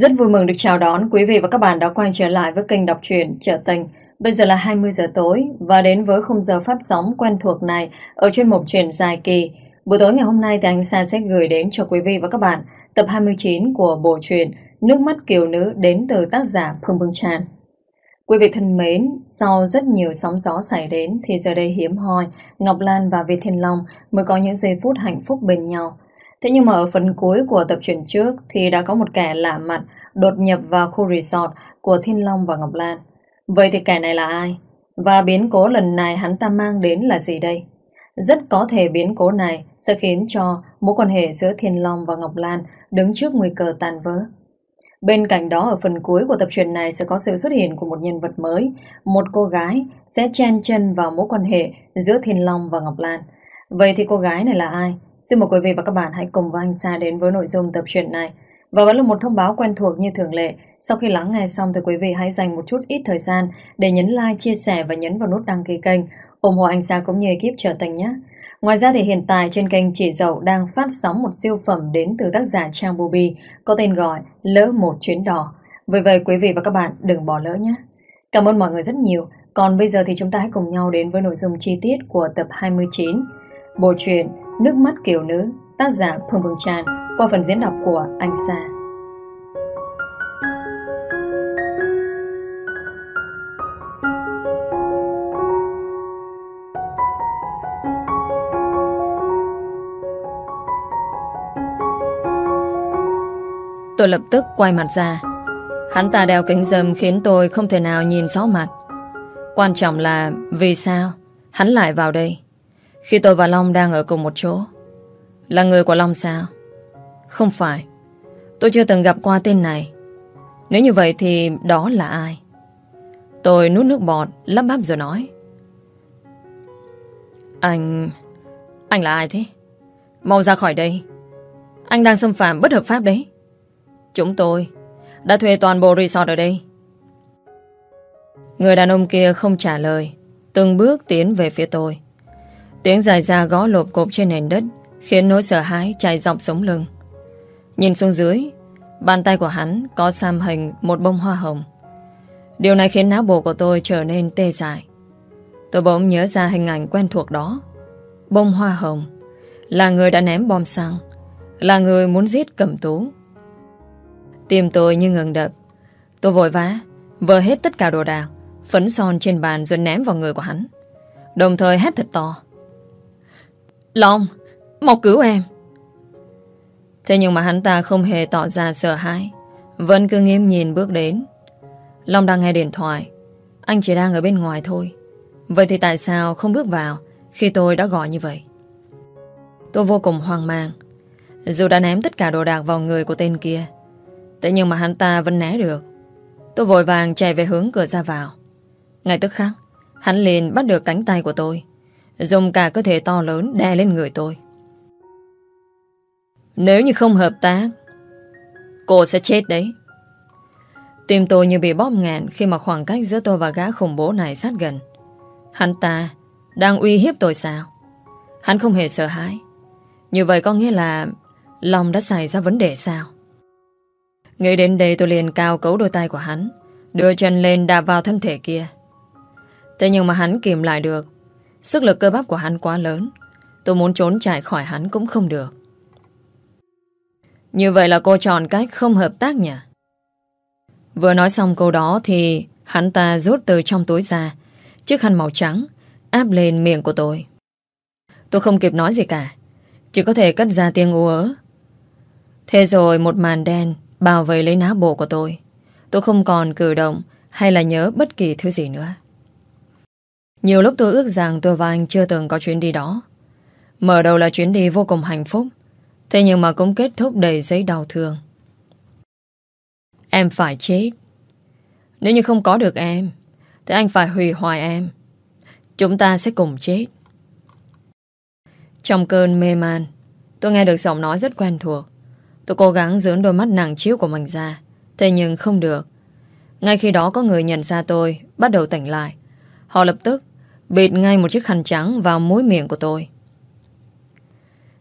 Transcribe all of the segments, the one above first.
Rất vui mừng được chào đón quý vị và các bạn đã quay trở lại với kênh đọc truyện Trở Tình. Bây giờ là 20 giờ tối và đến với khung giờ phát sóng quen thuộc này ở chuyên mục truyện dài kỳ. Buổi tối ngày hôm nay thì anh Sa sẽ gửi đến cho quý vị và các bạn tập 29 của bộ truyện Nước mắt kiều nữ đến từ tác giả Phương Bưng Tràn. Quý vị thân mến, sau rất nhiều sóng gió xảy đến thì giờ đây hiếm hoi, Ngọc Lan và Việt Thiên Long mới có những giây phút hạnh phúc bên nhau. Thế nhưng mà ở phần cuối của tập truyện trước thì đã có một kẻ lạ mặt đột nhập vào khu resort của Thiên Long và Ngọc Lan. Vậy thì kẻ này là ai? Và biến cố lần này hắn ta mang đến là gì đây? Rất có thể biến cố này sẽ khiến cho mối quan hệ giữa Thiên Long và Ngọc Lan đứng trước nguy cơ tàn vỡ. Bên cạnh đó ở phần cuối của tập truyện này sẽ có sự xuất hiện của một nhân vật mới, một cô gái sẽ chen chân vào mối quan hệ giữa Thiên Long và Ngọc Lan. Vậy thì cô gái này là ai? Xin mời quý vị và các bạn hãy cùng với anh Sa đến với nội dung tập truyện này. Và vẫn là một thông báo quen thuộc như thường lệ. Sau khi lắng nghe xong thì quý vị hãy dành một chút ít thời gian để nhấn like, chia sẻ và nhấn vào nút đăng ký kênh, ủng hộ anh Sa cũng như ekip trở thành nhé. Ngoài ra thì hiện tại trên kênh chỉ Dậu đang phát sóng một siêu phẩm đến từ tác giả Trang bubi có tên gọi Lỡ Một Chuyến Đỏ. Vì vậy quý vị và các bạn đừng bỏ lỡ nhé. Cảm ơn mọi người rất nhiều. Còn bây giờ thì chúng ta hãy cùng nhau đến với nội dung chi tiết của tập 29. Bộ truyện Nước mắt kiểu nữ, tác giả Phương Phương Tràn qua phần diễn đọc của Anh Sa. Tôi lập tức quay mặt ra. Hắn ta đeo kính dâm khiến tôi không thể nào nhìn rõ mặt. Quan trọng là vì sao hắn lại vào đây? Khi tôi và Long đang ở cùng một chỗ. Là người của Long sao? Không phải. Tôi chưa từng gặp qua tên này. Nếu như vậy thì đó là ai? Tôi nuốt nước bọt, Lắp bắp rồi nói. Anh Anh là ai thế? Mau ra khỏi đây. Anh đang xâm phạm bất hợp pháp đấy. Chúng tôi Đã thuê toàn bộ resort ở đây. Người đàn ông kia không trả lời, Từng bước tiến về phía tôi. Tiếng dài ra gõ lộp cộp trên nền đất, Khiến nỗi sợ hãi chạy dọc sống lưng. Nhìn xuống dưới, Bàn tay của hắn có xăm hình Một bông hoa hồng. Điều này khiến não bộ của tôi trở nên tê dại. Tôi bỗng nhớ ra hình ảnh quen thuộc đó. Bông hoa hồng Là người đã ném bom xăng, Là người muốn giết cẩm tú. Tim tôi như ngừng đập. Tôi vội vã Vờ hết tất cả đồ đạc, Phấn son trên bàn rồi ném vào người của hắn. Đồng thời hét thật to. Long, mau cứu em. Thế nhưng mà hắn ta không hề tỏ ra sợ hãi. Vẫn cứ nghiêm nhìn bước đến. Long đang nghe điện thoại. Anh chỉ đang ở bên ngoài thôi. Vậy thì tại sao không bước vào khi tôi đã gọi như vậy? Tôi vô cùng hoang mang. Dù đã ném tất cả đồ đạc vào người của tên kia. Thế nhưng mà hắn ta vẫn né được. Tôi vội vàng chạy về hướng cửa ra vào. Ngay tức khắc, hắn liền bắt được cánh tay của tôi. Dùng cả cơ thể to lớn đè lên người tôi. Nếu như không hợp tác, Cô sẽ chết đấy. Tim tôi như bị bóp ngàn Khi mà khoảng cách giữa tôi và gã khủng bố này sát gần. Hắn ta Đang uy hiếp tôi sao? Hắn không hề sợ hãi. Như vậy có nghĩa là Lòng đã xảy ra vấn đề sao? Nghĩ đến đây tôi liền cao cấu đôi tay của hắn, Đưa chân lên đạp vào thân thể kia. Thế nhưng mà hắn kìm lại được. Sức lực cơ bắp của hắn quá lớn. Tôi muốn trốn chạy khỏi hắn cũng không được. Như vậy là cô chọn cách không hợp tác nhỉ? Vừa nói xong câu đó Thì hắn ta rút từ trong túi ra. Chiếc khăn màu trắng Áp lên miệng của tôi. Tôi không kịp nói gì cả. Chỉ có thể cất ra tiếng u ớ. Thế rồi một màn đen Bao vây lấy ná bộ của tôi. Tôi không còn cử động Hay là nhớ bất kỳ thứ gì nữa nhiều lúc tôi ước rằng tôi và anh chưa từng có chuyến đi đó. Mở đầu là chuyến đi vô cùng hạnh phúc. Thế nhưng mà cũng kết thúc đầy giấy đau thương. Em phải chết. Nếu như không có được em, thì anh phải hủy hoại em. Chúng ta sẽ cùng chết. Trong cơn mê man, tôi nghe được giọng nói rất quen thuộc. Tôi cố gắng dưỡng đôi mắt nặng chiếu của mình ra. Thế nhưng không được. Ngay khi đó có người nhận ra tôi, bắt đầu tỉnh lại. Họ lập tức bịt ngay một chiếc khăn trắng vào mối miệng của tôi.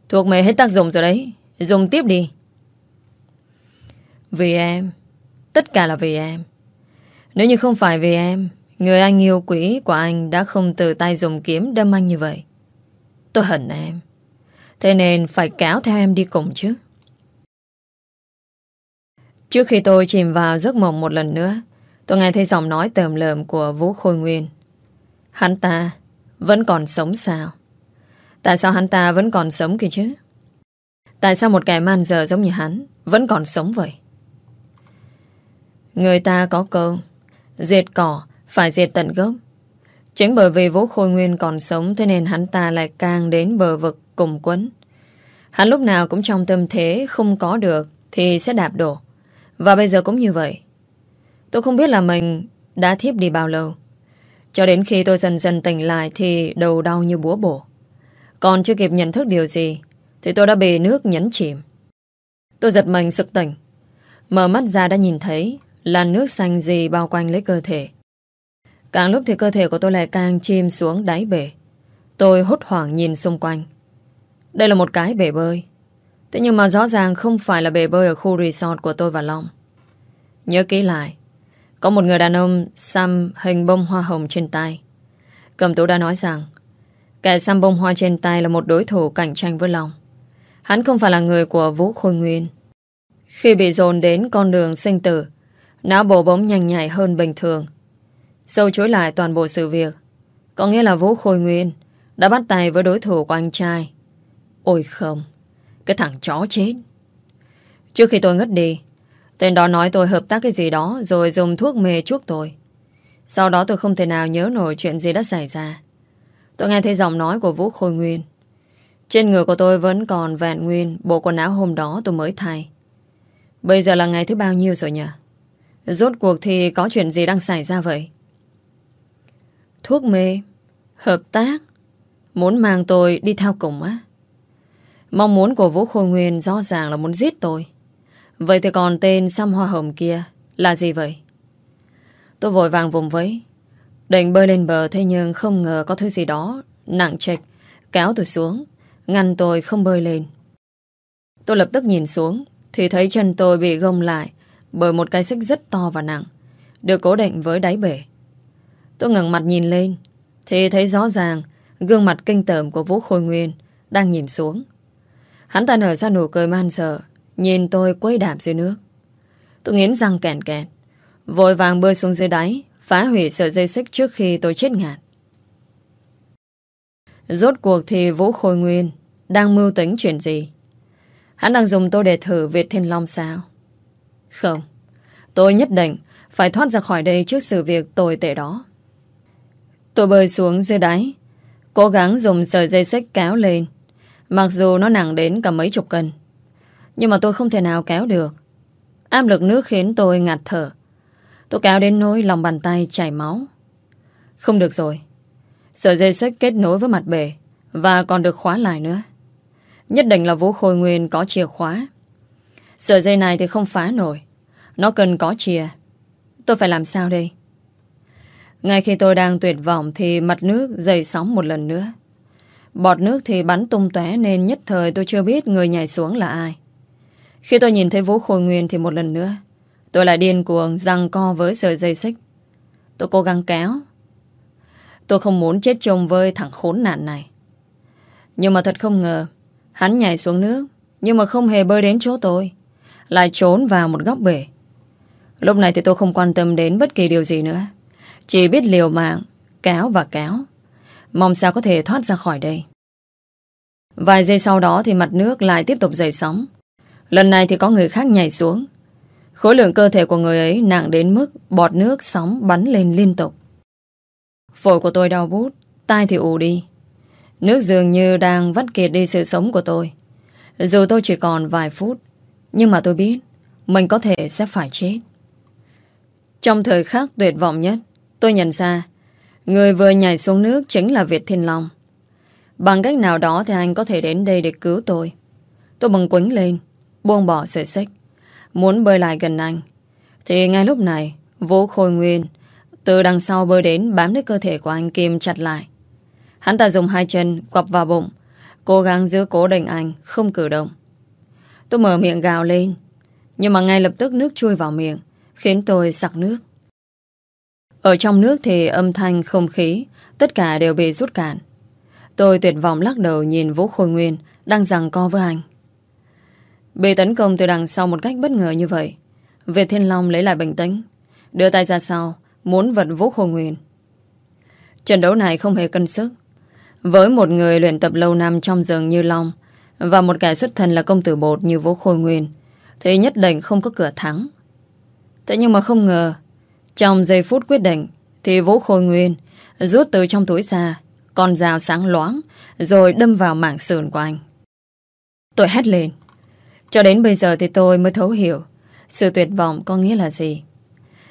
Thuộc mày hết tác dụng rồi đấy. Dùng tiếp đi. Vì em, Tất cả là vì em Nếu như không phải vì em Người anh yêu quý của anh Đã không từ tay dùng kiếm đâm anh như vậy Tôi hận em Thế nên phải kéo theo em đi cùng chứ Trước khi tôi chìm vào giấc mộng một lần nữa Tôi nghe thấy giọng nói tờm lợm của Vũ Khôi Nguyên Hắn ta Vẫn còn sống sao? Tại sao hắn ta vẫn còn sống kìa chứ? Tại sao một kẻ man giờ giống như hắn Vẫn còn sống vậy? Người ta có câu, Diệt cỏ Phải diệt tận gốc. Chính bởi vì Vũ Khôi Nguyên còn sống, Thế nên hắn ta lại càng đến bờ vực cùng quấn. Hắn lúc nào cũng trong tâm thế Không có được Thì sẽ đạp đổ. Và bây giờ cũng như vậy. Tôi không biết là mình đã thiếp đi bao lâu. Cho đến khi tôi dần dần tỉnh lại Thì đầu đau như búa bổ. Còn chưa kịp nhận thức điều gì, Thì tôi đã bị nước nhấn chìm. Tôi giật mình sực tỉnh. Mở mắt ra đã nhìn thấy là nước xanh gì bao quanh lấy cơ thể. Càng lúc thì cơ thể của tôi lại càng chìm xuống đáy bể. Tôi hốt hoảng nhìn xung quanh. Đây là một cái bể bơi. Thế nhưng mà rõ ràng không phải là bể bơi ở khu resort của tôi và Long. Nhớ kỹ lại có một người đàn ông xăm hình bông hoa hồng trên tay Cầm tú đã nói rằng, Kẻ xăm bông hoa trên tay là một đối thủ cạnh tranh với Long Hắn không phải là người của Vũ Khôi Nguyên. Khi bị dồn đến con đường sinh tử, Não bộ bỗng nhanh nhạy hơn bình thường. Sâu chối lại toàn bộ sự việc. Có nghĩa là Vũ Khôi Nguyên Đã bắt tay với đối thủ của anh trai. Ôi không, Cái thằng chó chết. Trước khi tôi ngất đi Tên đó nói tôi hợp tác cái gì đó, Rồi dùng thuốc mê chuốc tôi. Sau đó tôi không thể nào nhớ nổi chuyện gì đã xảy ra. Tôi nghe thấy giọng nói của Vũ Khôi Nguyên. Trên người của tôi vẫn còn vẹn nguyên Bộ quần áo hôm đó tôi mới thay. Bây giờ là ngày thứ bao nhiêu rồi nhỉ? Rốt cuộc thì có chuyện gì đang xảy ra vậy? Thuốc mê, Hợp tác, Muốn mang tôi đi theo cùng á. Mong muốn của Vũ Khôi Nguyên rõ ràng là muốn giết tôi. Vậy thì còn tên xăm hoa hồng kia Là gì vậy? Tôi vội vàng vùng vẫy. Định bơi lên bờ thế nhưng không ngờ có thứ gì đó Nặng trịch, Kéo tôi xuống, Ngăn tôi không bơi lên. Tôi lập tức nhìn xuống, Thì thấy chân tôi bị gông lại Bởi một cái xích rất to và nặng, Được cố định với đáy bể. Tôi ngẩng mặt nhìn lên, Thì thấy rõ ràng Gương mặt kinh tởm của Vũ Khôi Nguyên Đang nhìn xuống. Hắn ta nở ra nụ cười man sợ Nhìn tôi quấy đạp dưới nước. Tôi nghiến răng kẹn kẹt. Vội vàng bơi xuống dưới đáy, Phá hủy sợi dây xích trước khi tôi chết ngạt. Rốt cuộc thì Vũ Khôi Nguyên Đang mưu tính chuyện gì? Hắn đang dùng tôi để thử Việt Thiên Long sao? Không, Tôi nhất định Phải thoát ra khỏi đây trước sự việc tồi tệ đó. Tôi bơi xuống dưới đáy, Cố gắng dùng sợi dây xích kéo lên. Mặc dù nó nặng đến cả mấy chục cân nhưng mà tôi không thể nào kéo được. Áp lực nước khiến tôi ngạt thở. Tôi kéo đến nỗi lòng bàn tay chảy máu. Không được rồi. Sợi dây xích kết nối với mặt bể Và còn được khóa lại nữa. Nhất định là Vũ Khôi Nguyên có chìa khóa. Sợi dây này thì không phá nổi. Nó cần có chìa. Tôi phải làm sao đây? Ngay khi tôi đang tuyệt vọng thì mặt nước dày sóng một lần nữa. Bọt nước thì bắn tung tóe nên nhất thời tôi chưa biết người nhảy xuống là ai. Khi tôi nhìn thấy Vũ Khôi Nguyên thì một lần nữa, tôi lại điên cuồng răng co với sợi dây xích. Tôi cố gắng kéo. Tôi không muốn chết chồng với thằng khốn nạn này. Nhưng mà thật không ngờ, hắn nhảy xuống nước, nhưng mà không hề bơi đến chỗ tôi. Lại trốn vào một góc bể. Lúc này thì tôi không quan tâm đến bất kỳ điều gì nữa. Chỉ biết liều mạng, Kéo và kéo Mong sao có thể thoát ra khỏi đây Vài giây sau đó thì mặt nước lại tiếp tục dậy sóng Lần này thì có người khác nhảy xuống Khối lượng cơ thể của người ấy nặng đến mức bọt nước sóng bắn lên liên tục. Phổi của tôi đau bút, tai thì ù đi. Nước dường như đang vắt kiệt đi sự sống của tôi. Dù tôi chỉ còn vài phút, nhưng mà tôi biết mình có thể sẽ phải chết. Trong thời khắc tuyệt vọng nhất, Tôi nhận ra Người vừa nhảy xuống nước chính là Việt Thiên Long Bằng cách nào đó thì anh có thể đến đây để cứu tôi Tôi bằng quấn lên Buông bỏ sợi xích Muốn bơi lại gần anh Thì ngay lúc này Vũ Khôi Nguyên Từ đằng sau bơi đến bám lấy cơ thể của anh Kim chặt lại Hắn ta dùng hai chân quặp vào bụng Cố gắng giữ cố định anh Không cử động Tôi mở miệng gào lên Nhưng mà ngay lập tức nước chui vào miệng khiến tôi sặc nước. Ở trong nước thì âm thanh, không khí, tất cả đều bị rút cạn. Tôi tuyệt vọng lắc đầu nhìn Vũ Khôi Nguyên đang giằng co với anh. Bị tấn công từ đằng sau một cách bất ngờ như vậy. Việt Thiên Long lấy lại bình tĩnh, đưa tay ra sau, muốn vật Vũ Khôi Nguyên. Trận đấu này không hề cân sức. Với một người luyện tập lâu năm trong rừng như Long và một kẻ xuất thân là công tử bột như Vũ Khôi Nguyên thì nhất định không có cửa thắng. Thế nhưng mà không ngờ trong giây phút quyết định thì Vũ Khôi Nguyên rút từ trong túi ra con dao sáng loáng rồi đâm vào mảng sườn của anh. Tôi hét lên. Cho đến bây giờ thì tôi mới thấu hiểu sự tuyệt vọng có nghĩa là gì.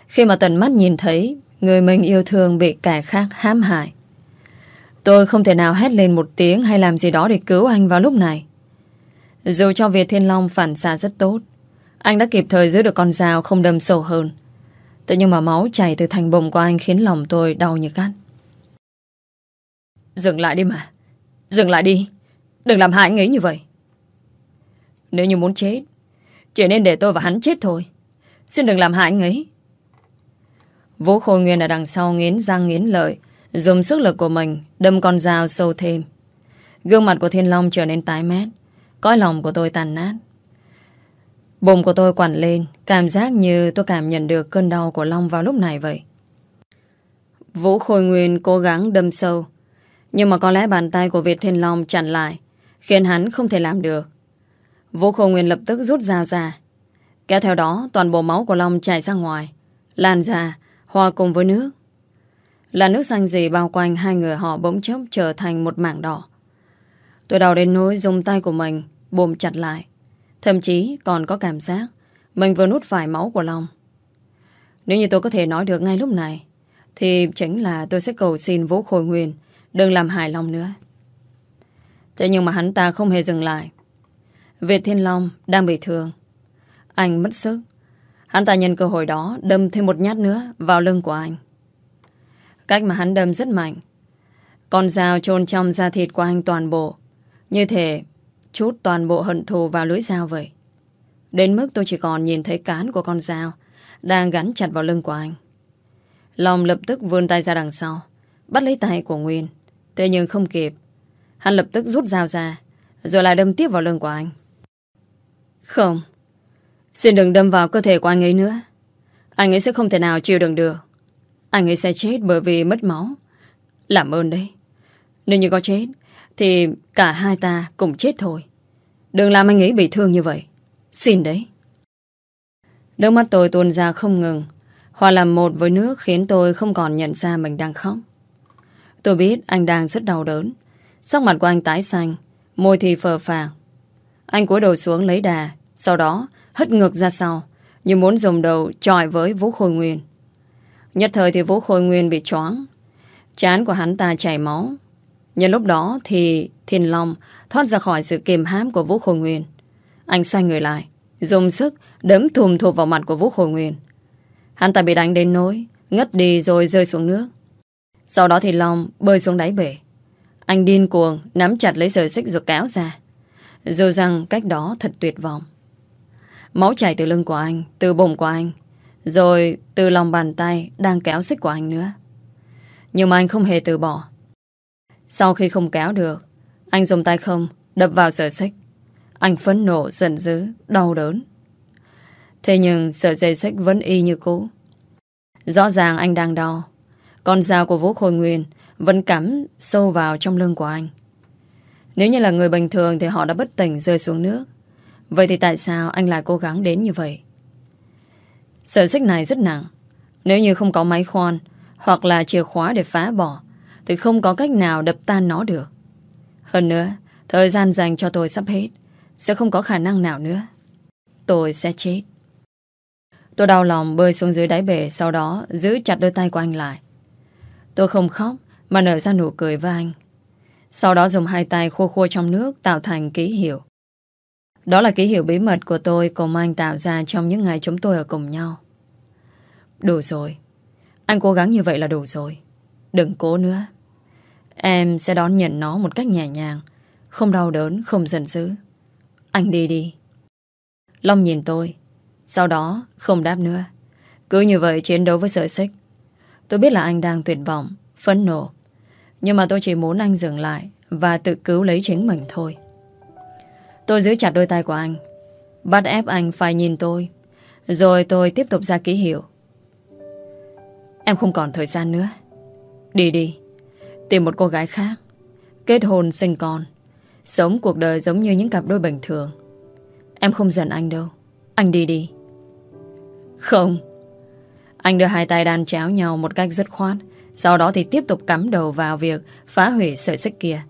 Khi mà tận mắt nhìn thấy người mình yêu thương bị kẻ khác hãm hại. Tôi không thể nào hét lên một tiếng hay làm gì đó để cứu anh vào lúc này. Dù cho Việt Thiên Long phản xạ rất tốt, anh đã kịp thời giữ được con dao không đâm sâu hơn. Thế nhưng mà máu chảy từ thành bụng của anh khiến lòng tôi đau như cắt. Dừng lại đi mà. Dừng lại đi. Đừng làm hại anh ấy như vậy. Nếu như muốn chết, chỉ nên để tôi và hắn chết thôi. Xin đừng làm hại anh ấy. Vũ Khôi Nguyên ở đằng sau nghiến răng nghiến lợi, dùng sức lực của mình đâm con dao sâu thêm. Gương mặt của Thiên Long trở nên tái mét, cõi lòng của tôi tàn nát. Bụng của tôi quặn lên, cảm giác như tôi cảm nhận được cơn đau của Long vào lúc này vậy. Vũ Khôi Nguyên cố gắng đâm sâu, nhưng mà có lẽ bàn tay của Việt Thiên Long chặn lại, khiến hắn không thể làm được. Vũ Khôi Nguyên lập tức rút dao ra. Kéo theo đó, toàn bộ máu của Long chảy ra ngoài, lan ra, hòa cùng với nước. Là nước xanh gì bao quanh hai người họ bỗng chốc trở thành một mảng đỏ. Tôi đau đến nỗi dùng tay của mình bùm chặt lại. Thậm chí còn có cảm giác mình vừa nút phải máu của Long. Nếu như tôi có thể nói được ngay lúc này thì chính là tôi sẽ cầu xin Vũ Khôi Nguyên đừng làm hài Long nữa. Thế nhưng mà hắn ta không hề dừng lại. Việt Thiên Long đang bị thương. Anh mất sức. Hắn ta nhân cơ hội đó đâm thêm một nhát nữa vào lưng của anh. Cách mà hắn đâm rất mạnh. Con dao chôn trong da thịt của anh toàn bộ. Như thể chút toàn bộ hận thù vào lưỡi dao vậy. Đến mức tôi chỉ còn nhìn thấy cán của con dao đang gắn chặt vào lưng của anh. Long lập tức vươn tay ra đằng sau, bắt lấy tay của Nguyên. Thế nhưng không kịp. Hắn lập tức rút dao ra, rồi lại đâm tiếp vào lưng của anh. Không. Xin đừng đâm vào cơ thể của anh ấy nữa. Anh ấy sẽ không thể nào chịu đựng được. Anh ấy sẽ chết bởi vì mất máu. Làm ơn đấy. Nếu như có chết, thì cả hai ta cùng chết thôi. Đừng làm anh ấy bị thương như vậy. Xin đấy. Nước mắt tôi tuôn ra không ngừng. Hòa làm một với nước khiến tôi không còn nhận ra mình đang khóc. Tôi biết anh đang rất đau đớn. Sắc mặt của anh tái xanh, môi thì phờ phạc. Anh cúi đầu xuống lấy đà, sau đó hất ngược ra sau, như muốn dùng đầu tròi với Vũ Khôi Nguyên. Nhất thời thì Vũ Khôi Nguyên bị choáng. Chán của hắn ta chảy máu. Nhân lúc đó thì Thiên Long thoát ra khỏi sự kiềm hãm của Vũ Khôi Nguyên. Anh xoay người lại, dùng sức đấm thùm thụp vào mặt của Vũ Khôi Nguyên. Hắn ta bị đánh đến nỗi, ngất đi rồi rơi xuống nước. Sau đó thì Long bơi xuống đáy bể. Anh điên cuồng nắm chặt lấy sợi xích rồi kéo ra. Dù rằng cách đó thật tuyệt vọng. Máu chảy từ lưng của anh, từ bụng của anh, rồi từ lòng bàn tay đang kéo xích của anh nữa. Nhưng mà anh không hề từ bỏ. Sau khi không kéo được, anh dùng tay không đập vào sợi xích. Anh phấn nộ, giận dữ, đau đớn. Thế nhưng sợi dây xích vẫn y như cũ. Rõ ràng anh đang đau. Con dao của Vũ Khôi Nguyên vẫn cắm sâu vào trong lưng của anh. Nếu như là người bình thường thì họ đã bất tỉnh rơi xuống nước. Vậy thì tại sao anh lại cố gắng đến như vậy? Sợi xích này rất nặng. Nếu như không có máy khoan hoặc là chìa khóa để phá bỏ thì không có cách nào đập tan nó được. Hơn nữa, thời gian dành cho tôi sắp hết. Sẽ không có khả năng nào nữa. Tôi sẽ chết. Tôi đau lòng bơi xuống dưới đáy bể sau đó giữ chặt đôi tay của anh lại. Tôi không khóc mà nở ra nụ cười với anh. Sau đó dùng hai tay khô khô trong nước tạo thành ký hiệu. Đó là ký hiệu bí mật của tôi cùng anh tạo ra trong những ngày chúng tôi ở cùng nhau. Đủ rồi. Anh cố gắng như vậy là đủ rồi. Đừng cố nữa. Em sẽ đón nhận nó một cách nhẹ nhàng, không đau đớn, không giận dữ. Anh đi đi. Long nhìn tôi, sau đó không đáp nữa. Cứ như vậy chiến đấu với sợi xích. Tôi biết là anh đang tuyệt vọng, phẫn nộ. Nhưng mà tôi chỉ muốn anh dừng lại và tự cứu lấy chính mình thôi. Tôi giữ chặt đôi tay của anh, bắt ép anh phải nhìn tôi. Rồi tôi tiếp tục ra ký hiệu. Em không còn thời gian nữa. Đi đi, tìm một cô gái khác, kết hôn sinh con, sống cuộc đời giống như những cặp đôi bình thường. Em không giận anh đâu. Anh đi đi. Không. Anh đưa hai tay đan chéo nhau một cách rất khoát. Sau đó thì tiếp tục cắm đầu vào việc phá hủy sợi xích kia.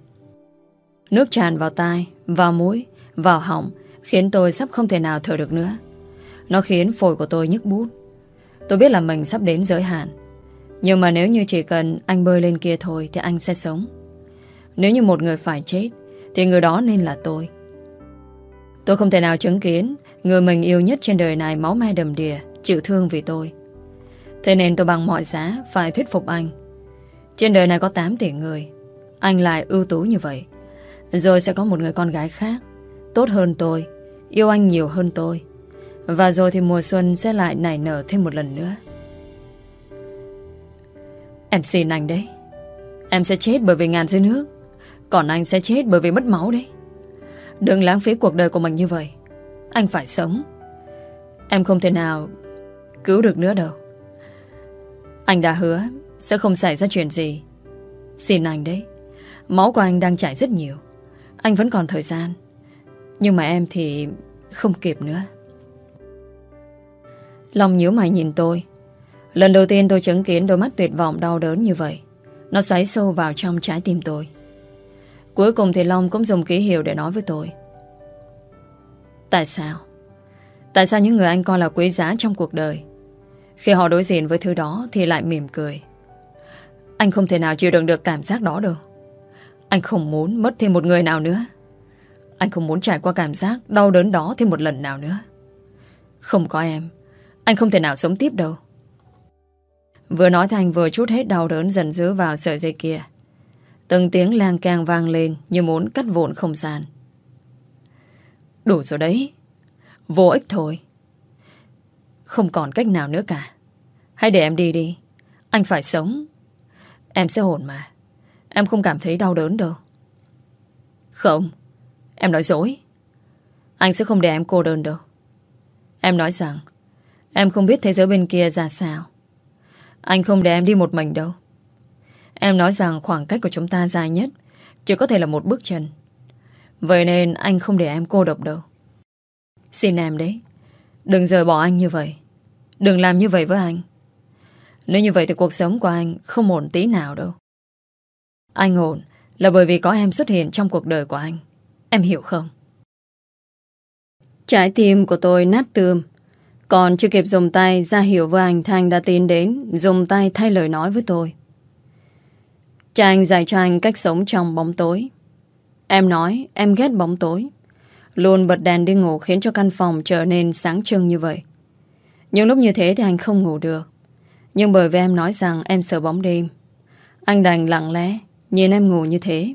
Nước tràn vào tai, vào mũi, vào họng khiến tôi sắp không thể nào thở được nữa. Nó khiến phổi của tôi nhức bút. Tôi biết là mình sắp đến giới hạn. Nhưng mà nếu như chỉ cần anh bơi lên kia thôi thì anh sẽ sống. Nếu như một người phải chết thì người đó nên là tôi. Tôi không thể nào chứng kiến người mình yêu nhất trên đời này máu me đầm đìa, chịu thương vì tôi. Thế nên tôi bằng mọi giá phải thuyết phục anh. Trên đời này có 8 tỷ người, anh lại ưu tú như vậy. Rồi sẽ có một người con gái khác, tốt hơn tôi, yêu anh nhiều hơn tôi. Và rồi thì mùa xuân sẽ lại nảy nở thêm một lần nữa. Em xin anh đấy. Em sẽ chết bởi vì ngàn dưới nước. Còn anh sẽ chết bởi vì mất máu đấy. Đừng lãng phí cuộc đời của mình như vậy Anh phải sống Em không thể nào cứu được nữa đâu anh đã hứa Sẽ không xảy ra chuyện gì. Xin anh đấy, Máu của anh đang chảy rất nhiều. Anh vẫn còn thời gian. Nhưng mà em thì không kịp nữa. Lòng nhíu mày nhìn tôi. Lần đầu tiên tôi chứng kiến đôi mắt tuyệt vọng đau đớn như vậy. Nó xoáy sâu vào trong trái tim tôi. Cuối cùng thì Long cũng dùng ký hiệu để nói với tôi. Tại sao? Tại sao những người anh coi là quý giá trong cuộc đời khi họ đối diện với thứ đó Thì lại mỉm cười. Anh không thể nào chịu đựng được cảm giác đó đâu Anh không muốn mất thêm một người nào nữa. Anh không muốn trải qua cảm giác Đau đớn đó thêm một lần nào nữa. Không có em, Anh không thể nào sống tiếp đâu. Vừa nói thành vừa chút hết đau đớn dần dữ vào sợi dây kia. Từng tiếng lang càng vang lên Như muốn cắt vụn không gian. Đủ rồi đấy. Vô ích thôi. Không còn cách nào nữa cả. Hãy để em đi đi. Anh phải sống. Em sẽ hồn mà. Em không cảm thấy đau đớn đâu. Không. Em nói dối. Anh sẽ không để em cô đơn đâu. Em nói rằng, Em không biết thế giới bên kia ra sao. Anh không để em đi một mình đâu. Em nói rằng khoảng cách của chúng ta dài nhất Chỉ có thể là một bước chân. Vậy nên anh không để em cô độc đâu. Xin em đấy. Đừng rời bỏ anh như vậy. Đừng làm như vậy với anh. Nếu như vậy thì cuộc sống của anh Không ổn tí nào đâu. Anh ổn là bởi vì có em xuất hiện Trong cuộc đời của anh. Em hiểu không? Trái tim của tôi nát tươm. Còn chưa kịp dùng tay ra hiểu với anh, Thanh đã tiến đến, Dùng tay thay lời nói với tôi. Cha anh dạy cho anh cách sống trong bóng tối. Em nói, em ghét bóng tối. Luôn bật đèn đi ngủ khiến cho căn phòng trở nên sáng trưng như vậy. Những lúc như thế thì anh không ngủ được. Nhưng bởi vì em nói rằng em sợ bóng đêm. Anh đành lặng lẽ Nhìn em ngủ như thế.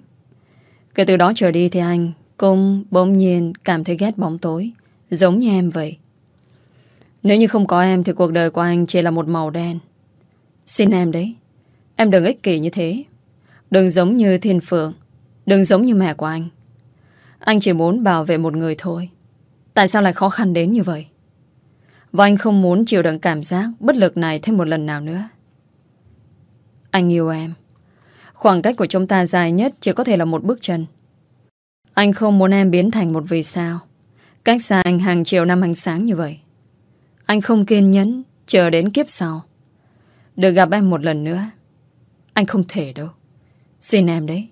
Kể từ đó trở đi thì anh Cũng bỗng nhiên cảm thấy ghét bóng tối, Giống như em vậy. Nếu như không có em Thì cuộc đời của anh chỉ là một màu đen. Xin em đấy, Em đừng ích kỷ như thế. Đừng giống như thiên phượng, Đừng giống như mẹ của anh. Anh chỉ muốn bảo vệ một người thôi. Tại sao lại khó khăn đến như vậy? Và anh không muốn chịu đựng cảm giác Bất lực này thêm một lần nào nữa. Anh yêu em. Khoảng cách của chúng ta dài nhất Chỉ có thể là một bước chân. Anh không muốn em biến thành một vì sao. Cách xa anh hàng triệu năm ánh sáng như vậy. Anh không kiên nhẫn, Chờ đến kiếp sau. Được gặp em một lần nữa. Anh không thể đâu. Xin em đấy.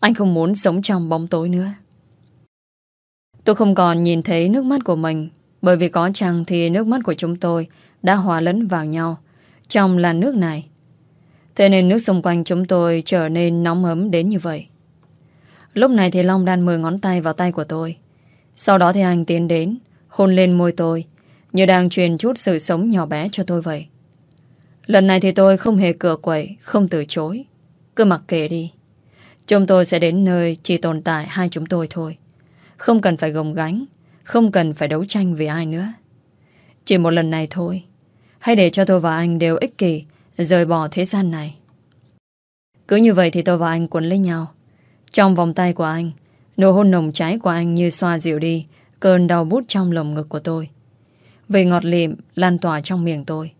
Anh không muốn sống trong bóng tối nữa. Tôi không còn nhìn thấy nước mắt của mình. Bởi vì có chăng thì nước mắt của chúng tôi Đã hòa lẫn vào nhau Trong làn nước này? Thế nên nước xung quanh chúng tôi trở nên nóng ấm đến như vậy. Lúc này thì Long đan mười ngón tay vào tay của tôi. Sau đó thì anh tiến đến, Hôn lên môi tôi, Như đang truyền chút sự sống nhỏ bé cho tôi vậy. Lần này thì tôi không hề cửa quậy, Không từ chối. Cứ mặc kệ đi. Chúng tôi sẽ đến nơi chỉ tồn tại hai chúng tôi thôi. Không cần phải gồng gánh không cần phải đấu tranh vì ai nữa. Chỉ một lần này thôi. Hay để cho tôi và anh đều ích kỷ, Rời bỏ thế gian này. Cứ như vậy thì tôi và anh cuốn lấy nhau. Trong vòng tay của anh, Nụ hôn nồng cháy của anh như xoa dịu đi Cơn đau bút trong lồng ngực của tôi. Vì ngọt lịm lan tỏa trong miệng tôi.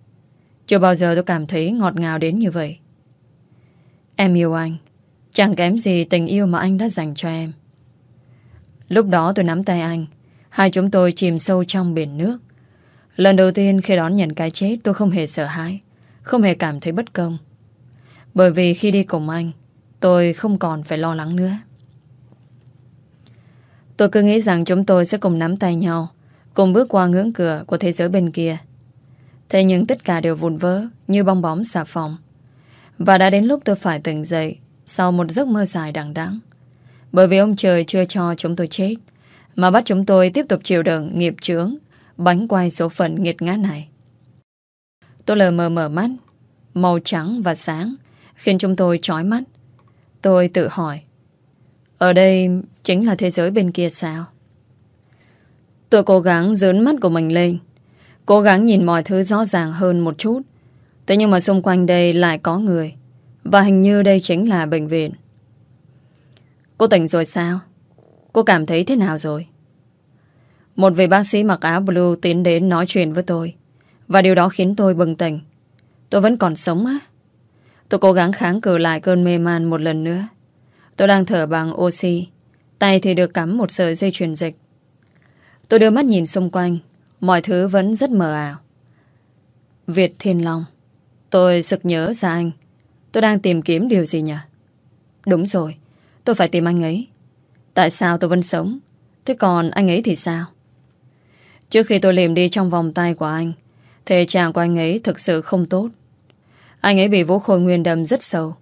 Chưa bao giờ tôi cảm thấy ngọt ngào đến như vậy. Em yêu anh. Chẳng kém gì tình yêu mà anh đã dành cho em. Lúc đó tôi nắm tay anh Hai chúng tôi chìm sâu trong biển nước. Lần đầu tiên khi đón nhận cái chết, Tôi không hề sợ hãi, Không hề cảm thấy bất công. Bởi vì khi đi cùng anh, Tôi không còn phải lo lắng nữa. Tôi cứ nghĩ rằng chúng tôi sẽ cùng nắm tay nhau, Cùng bước qua ngưỡng cửa của thế giới bên kia. Thế nhưng tất cả đều vụn vỡ Như bong bóng xà phòng. Và đã đến lúc tôi phải tỉnh dậy Sau một giấc mơ dài đằng đẵng. Bởi vì ông trời chưa cho chúng tôi chết mà bắt chúng tôi tiếp tục chịu đựng nghiệp chướng, Bánh quay số phận nghiệt ngã này. Tôi lờ mờ mở mắt, Màu trắng và sáng, Khiến chúng tôi chói mắt. Tôi tự hỏi, Ở đây chính là thế giới bên kia sao? Tôi cố gắng dướn mắt của mình lên, Cố gắng nhìn mọi thứ rõ ràng hơn một chút. Thế nhưng mà xung quanh đây lại có người, Và hình như đây chính là bệnh viện. Cô tỉnh rồi sao? Cô cảm thấy thế nào rồi? Một vị bác sĩ mặc áo blue tiến đến nói chuyện với tôi. Và điều đó khiến tôi bừng tỉnh. Tôi vẫn còn sống á. Tôi cố gắng kháng cự lại cơn mê man một lần nữa. Tôi đang thở bằng oxy. Tay thì được cắm một sợi dây truyền dịch. Tôi đưa mắt nhìn xung quanh. Mọi thứ vẫn rất mờ ảo. Việt Thiên Long, Tôi sực nhớ ra anh. Tôi đang tìm kiếm điều gì nhỉ? Đúng rồi, Tôi phải tìm anh ấy. Tại sao tôi vẫn sống? Thế còn anh ấy thì sao? Trước khi tôi liềm đi trong vòng tay của anh, Thể trạng của anh ấy thực sự không tốt. Anh ấy bị vũ khôi nguyên đâm rất sâu.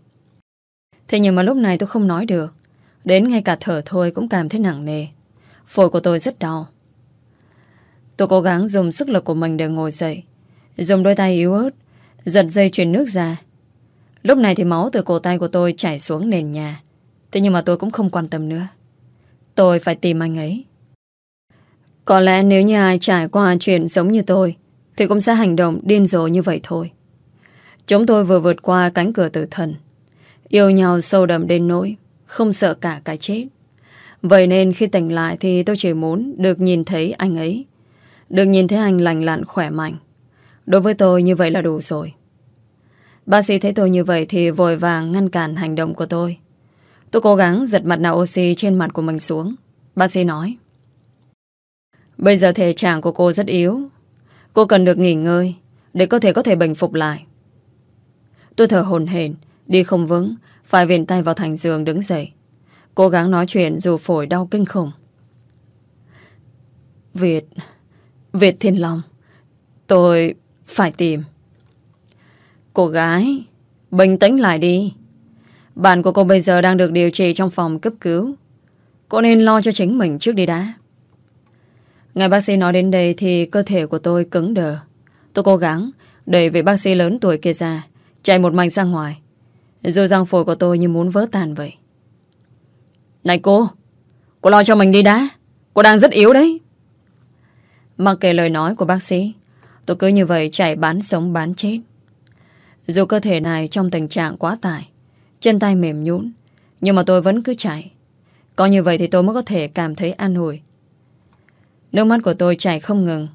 Thế nhưng mà lúc này tôi không nói được. Đến ngay cả thở thôi cũng cảm thấy nặng nề. Phổi của tôi rất đau. Tôi cố gắng dùng sức lực của mình để ngồi dậy. Dùng đôi tay yếu ớt, Giật dây truyền nước ra. Lúc này thì máu từ cổ tay của tôi chảy xuống nền nhà. Thế nhưng mà tôi cũng không quan tâm nữa. Tôi phải tìm anh ấy. Có lẽ nếu như ai trải qua chuyện giống như tôi, Thì cũng sẽ hành động điên rồ như vậy thôi. Chúng tôi vừa vượt qua cánh cửa tử thần. Yêu nhau sâu đậm đến nỗi, Không sợ cả cái chết. Vậy nên khi tỉnh lại Thì tôi chỉ muốn được nhìn thấy anh ấy. Được nhìn thấy anh lành lặn, khỏe mạnh. Đối với tôi như vậy là đủ rồi. Bác sĩ thấy tôi như vậy Thì vội vàng ngăn cản hành động của tôi. Tôi cố gắng giật mặt nạ oxy Trên mặt của mình xuống. Bác sĩ nói, Bây giờ thể trạng của cô rất yếu. Cô cần được nghỉ ngơi Để có thể có thể bình phục lại. Tôi thở hồn hển, Đi không vững, Phải viền tay vào thành giường đứng dậy, Cố gắng nói chuyện dù phổi đau kinh khủng. Việt Việt Thiên Long, Tôi phải tìm. Cô gái, Bình tĩnh lại đi. Bạn của cô bây giờ đang được điều trị trong phòng cấp cứu. Cô nên lo cho chính mình trước đi đã. Ngày bác sĩ nói đến đây Thì cơ thể của tôi cứng đờ. Tôi cố gắng Đẩy vị bác sĩ lớn tuổi kia ra, Chạy một mảnh ra ngoài. Dù răng phổi của tôi như muốn vỡ tan vậy. Này cô Cô lo cho mình đi đã. Cô đang rất yếu đấy. Mặc kệ lời nói của bác sĩ, Tôi cứ như vậy chạy bán sống bán chết. Dù cơ thể này trong tình trạng quá tải Chân tay mềm nhũn, Nhưng mà tôi vẫn cứ chạy. Có như vậy thì tôi mới có thể cảm thấy an ủi. Nước mắt của tôi chảy không ngừng.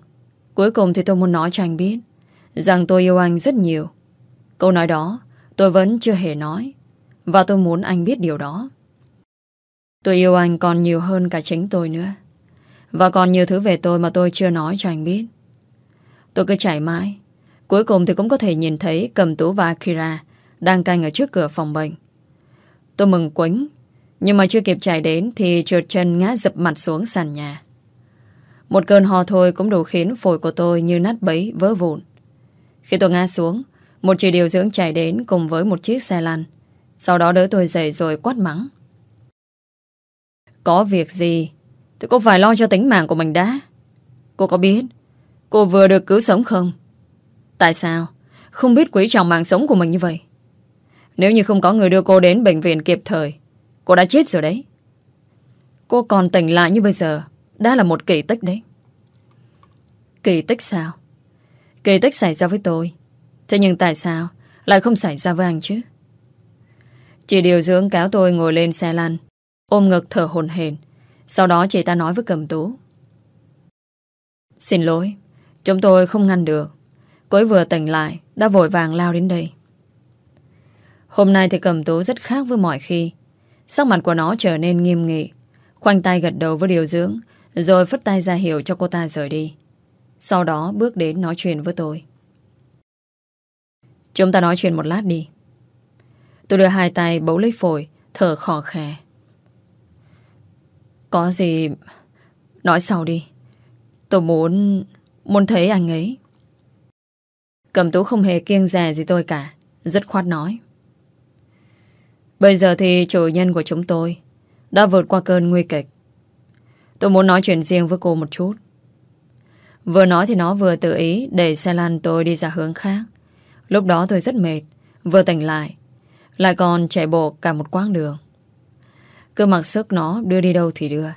Cuối cùng thì tôi muốn nói cho anh biết Rằng tôi yêu anh rất nhiều. Câu nói đó tôi vẫn chưa hề nói, Và tôi muốn anh biết điều đó. Tôi yêu anh còn nhiều hơn cả chính tôi nữa, Và còn nhiều thứ về tôi mà tôi chưa nói cho anh biết. Tôi cứ chạy mãi, Cuối cùng thì cũng có thể nhìn thấy Cầm tú và Akira đang canh ở trước cửa phòng bệnh. Tôi mừng quính Nhưng mà chưa kịp chạy đến Thì trượt chân ngã dập mặt xuống sàn nhà. Một cơn ho thôi Cũng đủ khiến phổi của tôi như nát bấy, vỡ vụn. Khi tôi ngã xuống, Một chị điều dưỡng chạy đến Cùng với một chiếc xe lăn. Sau đó đỡ tôi dậy rồi quát mắng. Có việc gì? Thì cô phải lo cho tính mạng của mình đã. Cô có biết, Cô vừa được cứu sống không? Tại sao? Không biết quý trọng mạng sống của mình như vậy. Nếu như không có người đưa cô đến bệnh viện kịp thời, cô đã chết rồi đấy. Cô còn tỉnh lại như bây giờ, đã là một kỳ tích đấy. Kỳ tích sao? Kỳ tích xảy ra với tôi Thế nhưng tại sao Lại không xảy ra với anh chứ Chị điều dưỡng cáo tôi ngồi lên xe lăn Ôm ngực thở hồn hển Sau đó chị ta nói với cầm tú Xin lỗi Chúng tôi không ngăn được Cô ấy vừa tỉnh lại Đã vội vàng lao đến đây Hôm nay thì cầm tú rất khác với mọi khi. Sắc mặt của nó trở nên nghiêm nghị. Khoanh tay gật đầu với điều dưỡng, Rồi phất tay ra hiệu cho cô ta rời đi. Sau đó bước đến nói chuyện với tôi. Chúng ta nói chuyện một lát đi. Tôi đưa hai tay bấu lấy phổi, Thở khò khè. Có gì, Nói sau đi. Tôi muốn Muốn thấy anh ấy. Cầm tú không hề kiêng dè gì tôi cả Rất khoát nói. Bây giờ thì chủ nhân của chúng tôi Đã vượt qua cơn nguy kịch. Tôi muốn nói chuyện riêng với cô một chút. Vừa nói thì nó vừa tự ý Đẩy xe lăn tôi đi ra hướng khác. Lúc đó tôi rất mệt, Vừa tỉnh lại Lại còn chạy bộ cả một quãng đường. Cứ mặc sức nó đưa đi đâu thì đưa.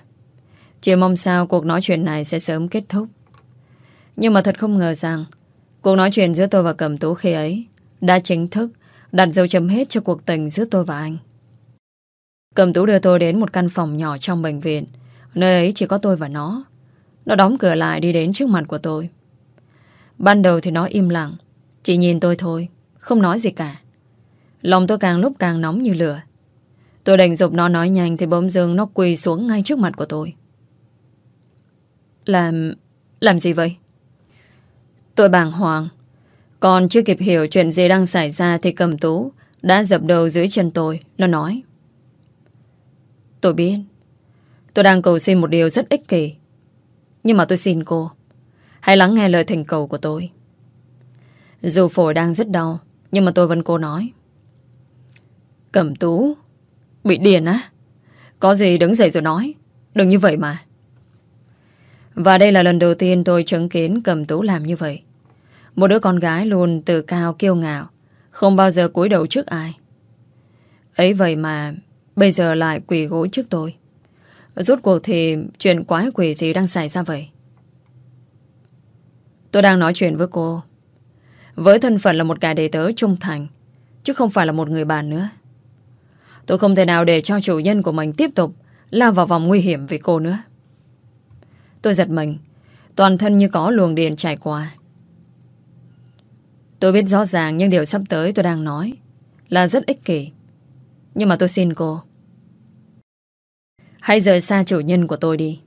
Chỉ mong sao cuộc nói chuyện này sẽ sớm kết thúc. Nhưng mà thật không ngờ rằng, Cuộc nói chuyện giữa tôi và Cẩm Tú khi ấy Đã chính thức Đặt dấu chấm hết cho cuộc tình giữa tôi và anh. Cầm Tú đưa tôi đến một căn phòng nhỏ trong bệnh viện. Nơi ấy chỉ có tôi và nó. Nó đóng cửa lại đi đến trước mặt của tôi. Ban đầu thì nó im lặng. Chỉ nhìn tôi thôi, Không nói gì cả. Lòng tôi càng lúc càng nóng như lửa. Tôi đành dục nó nói nhanh Thì bỗng dưng nó quỳ xuống ngay trước mặt của tôi. Làm... làm gì vậy? Tôi bàng hoàng. Còn chưa kịp hiểu chuyện gì đang xảy ra Thì cầm tú Đã dập đầu dưới chân tôi. Nó nói, Tôi biết, Tôi đang cầu xin một điều rất ích kỷ, Nhưng mà tôi xin cô, Hãy lắng nghe lời thành cầu của tôi. Dù phổi đang rất đau, Nhưng mà tôi vẫn cố nói, Cẩm tú, Bị điền á? Có gì đứng dậy rồi nói, Đừng như vậy mà. Và đây là lần đầu tiên tôi chứng kiến Cẩm tú làm như vậy. Một đứa con gái luôn tự cao kiêu ngạo Không bao giờ cúi đầu trước ai Ấy vậy mà Bây giờ lại quỳ gối trước tôi Rốt cuộc thì chuyện quái quỷ gì đang xảy ra vậy? Tôi đang nói chuyện với cô. Với thân phận là một gà đệ tớ trung thành, chứ không phải là một người bạn nữa. Tôi không thể nào để cho chủ nhân của mình tiếp tục lao vào vòng nguy hiểm với cô nữa. Tôi giật mình, toàn thân như có luồng điện chạy qua. Tôi biết rõ ràng những điều sắp tới tôi đang nói là rất ích kỷ. Nhưng mà tôi xin cô, Hãy rời xa chủ nhân của tôi đi.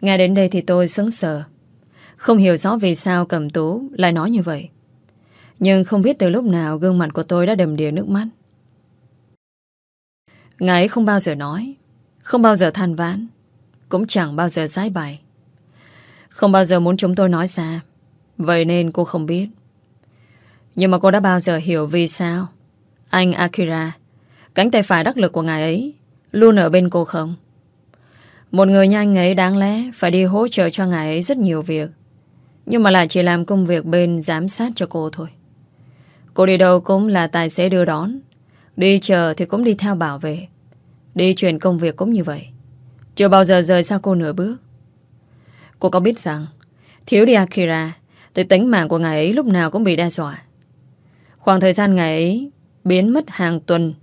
Nghe đến đây thì tôi sững sờ Không hiểu rõ vì sao cầm tú lại nói như vậy. Nhưng không biết từ lúc nào gương mặt của tôi đã đầm đìa nước mắt. Ngài ấy không bao giờ nói Không bao giờ than vãn Cũng chẳng bao giờ giải bày. Không bao giờ muốn chúng tôi nói ra Vậy nên cô không biết. Nhưng mà cô đã bao giờ hiểu vì sao? Anh Akira, Cánh tay phải đắc lực của ngài ấy Luôn ở bên cô không? Một người như anh ấy đáng lẽ Phải đi hỗ trợ cho ngài ấy rất nhiều việc. Nhưng mà lại chỉ làm công việc bên Giám sát cho cô thôi. Cô đi đâu cũng là tài xế đưa đón. Đi chờ thì cũng đi theo bảo vệ. Đi chuyển công việc cũng như vậy. Chưa bao giờ rời xa cô nửa bước. Cô có biết rằng, Thiếu đi Akira, Thì tính mạng của ngài ấy lúc nào cũng bị đe dọa. Khoảng thời gian ngày ấy Biến mất hàng tuần.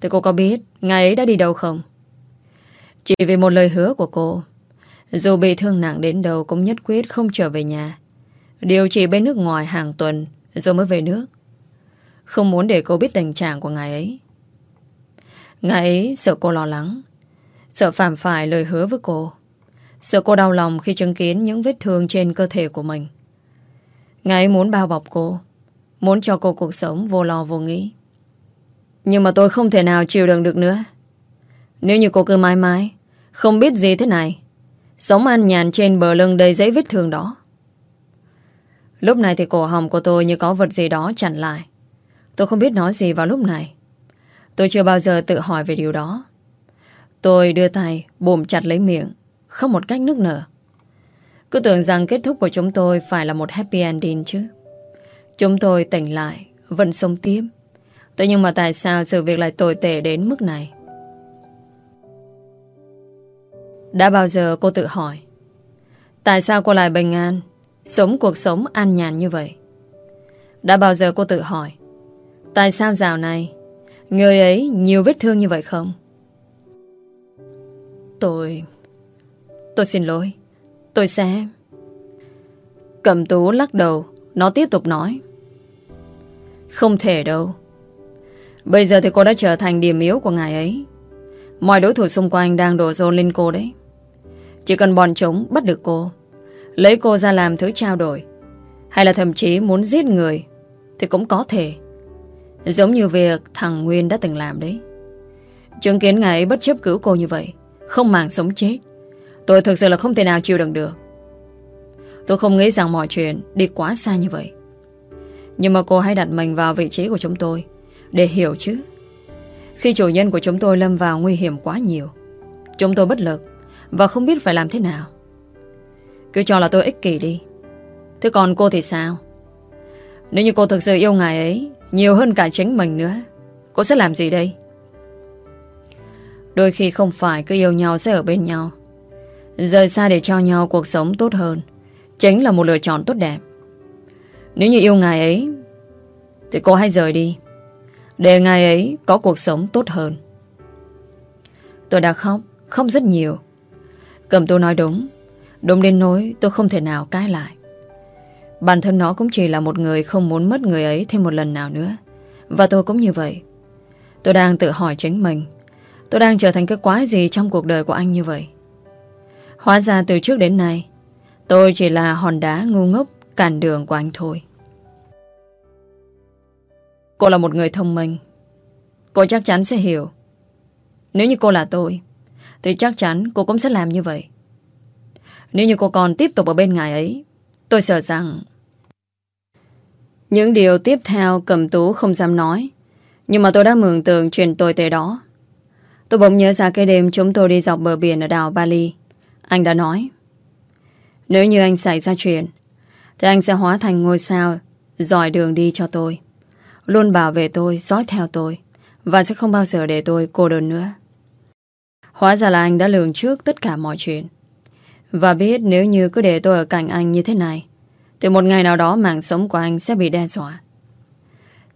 Thì cô có biết ngày ấy đã đi đâu không? Chỉ vì một lời hứa của cô, Dù bị thương nặng đến đâu Cũng nhất quyết không trở về nhà. Điều trị bên nước ngoài hàng tuần Rồi mới về nước. Không muốn để cô biết tình trạng của ngày ấy. Ngày ấy sợ cô lo lắng, Sợ phạm phải lời hứa với cô, Sợ cô đau lòng khi chứng kiến những vết thương trên cơ thể của mình. Ngày ấy muốn bao bọc cô Muốn cho cô cuộc sống vô lo vô nghĩ. Nhưng mà tôi không thể nào chịu đựng được nữa. Nếu như cô cứ mãi mãi, Không biết gì thế này, Sống an nhàn trên bờ lưng đầy giấy vết thương đó. Lúc này thì cổ họng của tôi như có vật gì đó chặn lại. Tôi không biết nói gì vào lúc này. Tôi chưa bao giờ tự hỏi về điều đó. Tôi đưa tay bùm chặt lấy miệng, Không một cách nức nở. Cứ tưởng rằng kết thúc của chúng tôi Phải là một happy ending chứ. Chúng tôi tỉnh lại, Vẫn sống tiếp. Thế nhưng mà tại sao sự việc lại tồi tệ đến mức này? Đã bao giờ cô tự hỏi, Tại sao cô lại bình an, Sống cuộc sống an nhàn như vậy? Đã bao giờ cô tự hỏi, Tại sao dạo này, Người ấy nhiều vết thương như vậy không? Tôi Tôi xin lỗi, Tôi sẽ Cầm tú lắc đầu, Nó tiếp tục nói. Không thể đâu. Bây giờ thì cô đã trở thành điểm yếu của ngài ấy. Mọi đối thủ xung quanh đang đổ dồn lên cô đấy. Chỉ cần bọn chúng bắt được cô, Lấy cô ra làm thứ trao đổi, Hay là thậm chí muốn giết người, Thì cũng có thể. Giống như việc thằng Nguyên đã từng làm đấy. Chứng kiến ngài ấy bất chấp cứu cô như vậy, Không màng sống chết, Tôi thực sự là không thể nào chịu đựng được. Tôi không nghĩ rằng mọi chuyện Đi quá xa như vậy. Nhưng mà cô hãy đặt mình vào vị trí của chúng tôi. Để hiểu chứ. Khi chủ nhân của chúng tôi lâm vào nguy hiểm quá nhiều, Chúng tôi bất lực Và không biết phải làm thế nào. Cứ cho là tôi ích kỷ đi. Thế còn cô thì sao? Nếu như cô thực sự yêu ngài ấy, Nhiều hơn cả chính mình nữa, Cô sẽ làm gì đây? Đôi khi không phải cứ yêu nhau sẽ ở bên nhau. Rời xa để cho nhau cuộc sống tốt hơn, Chính là một lựa chọn tốt đẹp. Nếu như yêu ngài ấy, Thì cô hãy rời đi. Để ngài ấy có cuộc sống tốt hơn. Tôi đã khóc Khóc rất nhiều. Cầm tôi nói đúng. Đúng đến nỗi tôi không thể nào cãi lại. Bản thân nó cũng chỉ là một người Không muốn mất người ấy thêm một lần nào nữa. Và tôi cũng như vậy. Tôi đang tự hỏi chính mình. Tôi đang trở thành cái quái gì trong cuộc đời của anh như vậy? Hóa ra từ trước đến nay, Tôi chỉ là hòn đá ngu ngốc. Cản đường của anh thôi. Cô là một người thông minh. Cô chắc chắn sẽ hiểu. Nếu như cô là tôi, Thì chắc chắn cô cũng sẽ làm như vậy. Nếu như cô còn tiếp tục ở bên ngài ấy, Tôi sợ rằng Những điều tiếp theo cầm tú không dám nói. Nhưng mà tôi đã mường tượng chuyện tồi tệ đó. Tôi bỗng nhớ ra cái đêm chúng tôi đi dọc bờ biển ở đảo Bali. Anh đã nói, nếu như anh xảy ra chuyện thì anh sẽ hóa thành ngôi sao dòi đường đi cho tôi. Luôn bảo vệ tôi, dõi theo tôi. Và sẽ không bao giờ để tôi cô đơn nữa. Hóa ra là anh đã lường trước tất cả mọi chuyện. Và biết nếu như cứ để tôi ở cạnh anh như thế này Thì một ngày nào đó mạng sống của anh sẽ bị đe dọa.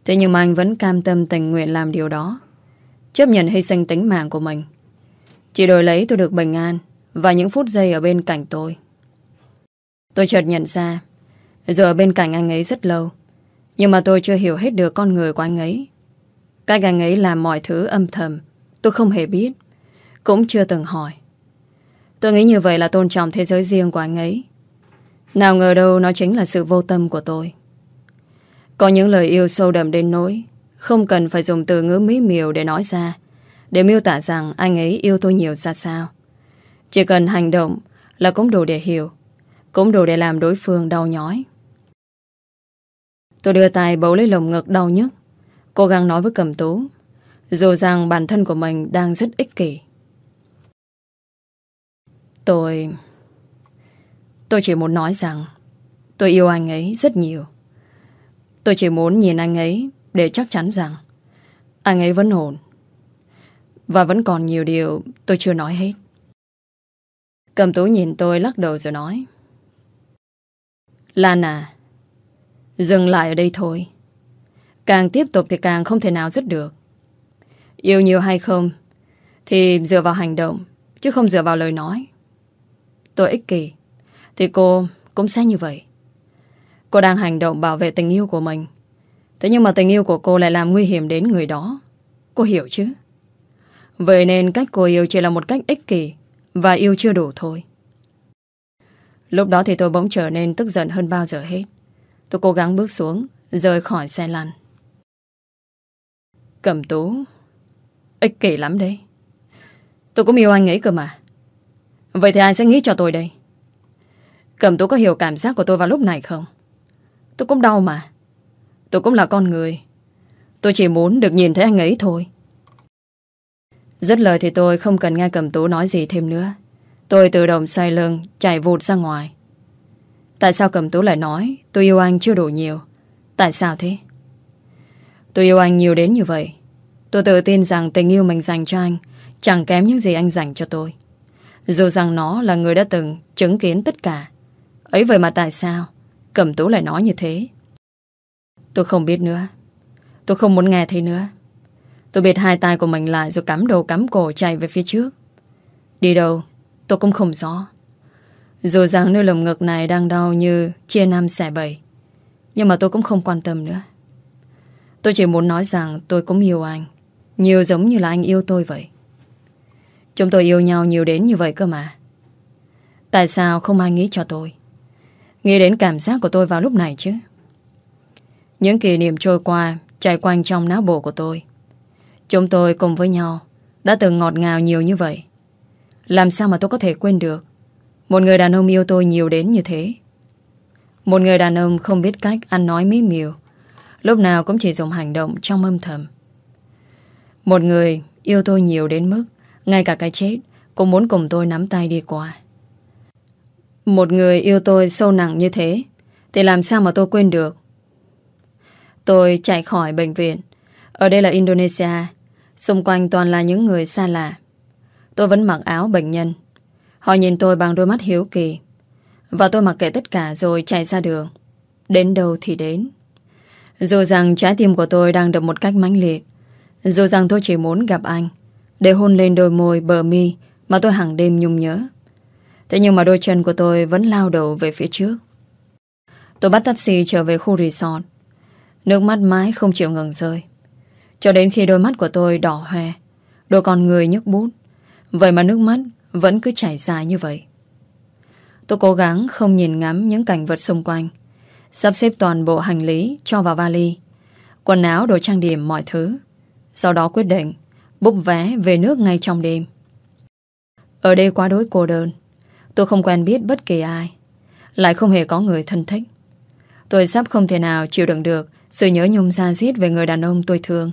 Thế nhưng mà anh vẫn cam tâm tình nguyện làm điều đó. Chấp nhận hy sinh tính mạng của mình. Chỉ đổi lấy tôi được bình an Và những phút giây ở bên cạnh tôi. Tôi chợt nhận ra Giờ bên cạnh anh ấy rất lâu. Nhưng mà tôi chưa hiểu hết được con người của anh ấy. Cách anh ấy làm mọi thứ âm thầm, Tôi không hề biết. Cũng chưa từng hỏi. Tôi nghĩ như vậy là tôn trọng thế giới riêng của anh ấy. Nào ngờ đâu nó chính là sự vô tâm của tôi. Có những lời yêu sâu đậm đến nỗi, Không cần phải dùng từ ngữ mỹ miều để nói ra, Để miêu tả rằng anh ấy yêu tôi nhiều ra sao. Chỉ cần hành động là cũng đủ để hiểu, cũng đủ để làm đối phương đau nhói. Tôi đưa tay bấu lấy lồng ngực đau nhất Cố gắng nói với cầm tú, Dù rằng bản thân của mình đang rất ích kỷ. Tôi... Tôi chỉ muốn nói rằng, Tôi yêu anh ấy rất nhiều. Tôi chỉ muốn nhìn anh ấy Để chắc chắn rằng, Anh ấy vẫn ổn. Và vẫn còn nhiều điều tôi chưa nói hết. Cầm tú nhìn tôi lắc đầu rồi nói, Lan à Dừng lại ở đây thôi. Càng tiếp tục thì càng không thể nào dứt được. Yêu nhiều hay không, Thì dựa vào hành động, Chứ không dựa vào lời nói. Tôi ích kỷ, Thì cô cũng sẽ như vậy. Cô đang hành động bảo vệ tình yêu của mình. Thế nhưng mà tình yêu của cô lại làm nguy hiểm đến người đó. Cô hiểu chứ? Vậy nên cách cô yêu chỉ là một cách ích kỷ Và yêu chưa đủ thôi. Lúc đó thì tôi bỗng trở nên tức giận hơn bao giờ hết. Tôi cố gắng bước xuống, rời khỏi xe lăn. Cầm tú, ích kỷ lắm đấy. Tôi cũng yêu anh ấy cơ mà. Vậy thì ai sẽ nghĩ cho tôi đây? Cầm tú có hiểu cảm giác của tôi vào lúc này không? Tôi cũng đau mà. Tôi cũng là con người. Tôi chỉ muốn được nhìn thấy anh ấy thôi. Rất lời thì tôi không cần nghe cầm tú nói gì thêm nữa. Tôi tự động xoay lưng Chạy vụt ra ngoài Tại sao Cầm Tú lại nói, Tôi yêu anh chưa đủ nhiều Tại sao thế? Tôi yêu anh nhiều đến như vậy. Tôi tự tin rằng tình yêu mình dành cho anh Chẳng kém những gì anh dành cho tôi. Dù rằng nó là người đã từng Chứng kiến tất cả. Ấy vậy mà tại sao Cẩm tú lại nói như thế? Tôi không biết nữa. Tôi không muốn nghe thấy nữa. Tôi biệt hai tay của mình lại rồi cắm đầu cắm cổ chạy về phía trước. Đi đâu, Tôi cũng không rõ. Dù rằng nơi lồng ngực này đang đau như chia năm xẻ bảy, Nhưng mà tôi cũng không quan tâm nữa. Tôi chỉ muốn nói rằng tôi cũng yêu anh, Nhiều giống như là anh yêu tôi vậy. Chúng tôi yêu nhau nhiều đến như vậy cơ mà. Tại sao không ai nghĩ cho tôi? Nghĩ đến cảm giác của tôi vào lúc này chứ? Những kỷ niệm trôi qua Chạy quanh trong não bộ của tôi. Chúng tôi cùng với nhau Đã từng ngọt ngào nhiều như vậy. Làm sao mà tôi có thể quên được một người đàn ông yêu tôi nhiều đến như thế. Một người đàn ông không biết cách ăn nói mỹ miều. Lúc nào cũng chỉ dùng hành động trong âm thầm. Một người yêu tôi nhiều đến mức Ngay cả cái chết Cũng muốn cùng tôi nắm tay đi qua. Một người yêu tôi sâu nặng như thế, Thì làm sao mà tôi quên được? Tôi chạy khỏi bệnh viện. Ở đây là Indonesia. Xung quanh toàn là những người xa lạ. Tôi vẫn mặc áo bệnh nhân. Họ nhìn tôi bằng đôi mắt hiếu kỳ. Và tôi mặc kệ tất cả rồi chạy ra đường. Đến đâu thì đến. Dù rằng trái tim của tôi đang đập một cách mãnh liệt, Dù rằng tôi chỉ muốn gặp anh, Để hôn lên đôi môi bờ mi Mà tôi hàng đêm nhung nhớ. Thế nhưng mà đôi chân của tôi vẫn lao đầu về phía trước. Tôi bắt taxi trở về khu resort. Nước mắt mãi không chịu ngừng rơi. Cho đến khi đôi mắt của tôi đỏ hoe, Đôi con người nhức bút. Vậy mà nước mắt vẫn cứ chảy dài như vậy. Tôi cố gắng không nhìn ngắm những cảnh vật xung quanh Sắp xếp toàn bộ hành lý cho vào vali Quần áo, đồ trang điểm, mọi thứ. Sau đó quyết định Búc vé về nước ngay trong đêm. Ở đây quá đối cô đơn. Tôi không quen biết bất kỳ ai Lại không hề có người thân thích. Tôi sắp không thể nào chịu đựng được Sự nhớ nhung xa xít về người đàn ông tôi thương.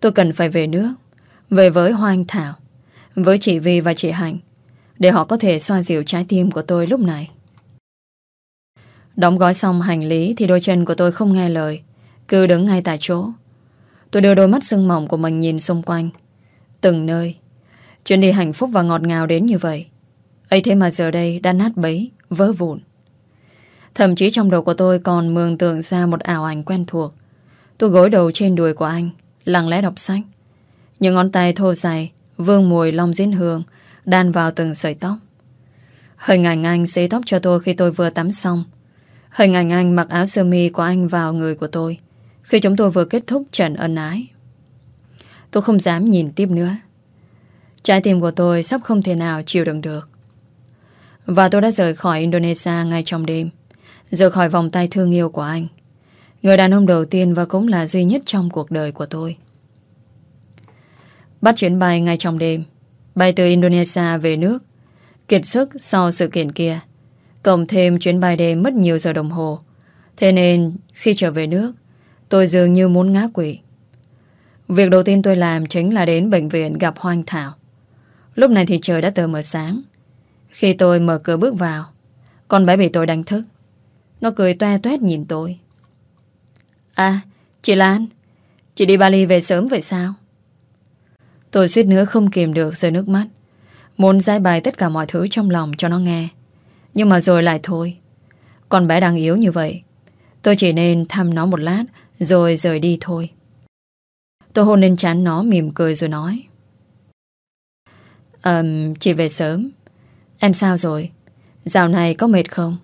Tôi cần phải về nước Về với Hoa Anh Thảo. Với chị Vi và chị Hạnh, Để họ có thể xoa dịu trái tim của tôi lúc này. Đóng gói xong hành lý Thì đôi chân của tôi không nghe lời, Cứ đứng ngay tại chỗ. Tôi đưa đôi mắt sưng mỏng của mình nhìn xung quanh. Từng nơi, Chuyến đi hạnh phúc và ngọt ngào đến như vậy. Ấy thế mà giờ đây đã nát bấy Vỡ vụn. Thậm chí trong đầu của tôi còn mường tượng ra một ảo ảnh quen thuộc. Tôi gối đầu trên đùi của anh, Lặng lẽ đọc sách. Những ngón tay thô dài Vương mùi long diễn hương, Đan vào từng sợi tóc. Hình ảnh anh xế tóc cho tôi khi tôi vừa tắm xong. Hình ảnh anh mặc áo sơ mi của anh vào người của tôi, Khi chúng tôi vừa kết thúc trận ân ái. Tôi không dám nhìn tiếp nữa. Trái tim của tôi sắp không thể nào chịu đựng được. Và tôi đã rời khỏi Indonesia ngay trong đêm, Rời khỏi vòng tay thương yêu của anh. Người đàn ông đầu tiên và cũng là duy nhất trong cuộc đời của tôi. Bắt chuyến bay ngay trong đêm. Bay từ Indonesia về nước. Kiệt sức sau sự kiện kia. Cộng thêm chuyến bay đêm mất nhiều giờ đồng hồ. Thế nên, khi trở về nước, Tôi dường như muốn ngã quỷ Việc đầu tiên tôi làm chính là đến bệnh viện gặp Hoang Thảo. Lúc này thì trời đã tờ mờ sáng. Khi tôi mở cửa bước vào, Con bé bị tôi đánh thức. Nó cười toe toét nhìn tôi. À chị Lan, Chị đi Bali về sớm vậy sao? Tôi suýt nữa không kìm được rơi nước mắt. Muốn giải bày tất cả mọi thứ trong lòng cho nó nghe. Nhưng mà rồi lại thôi. Con bé đang yếu như vậy. Tôi chỉ nên thăm nó một lát Rồi rời đi thôi. Tôi hôn lên chán nó mỉm cười rồi nói. Um, Chị về sớm. Em sao rồi? Dạo này có mệt không?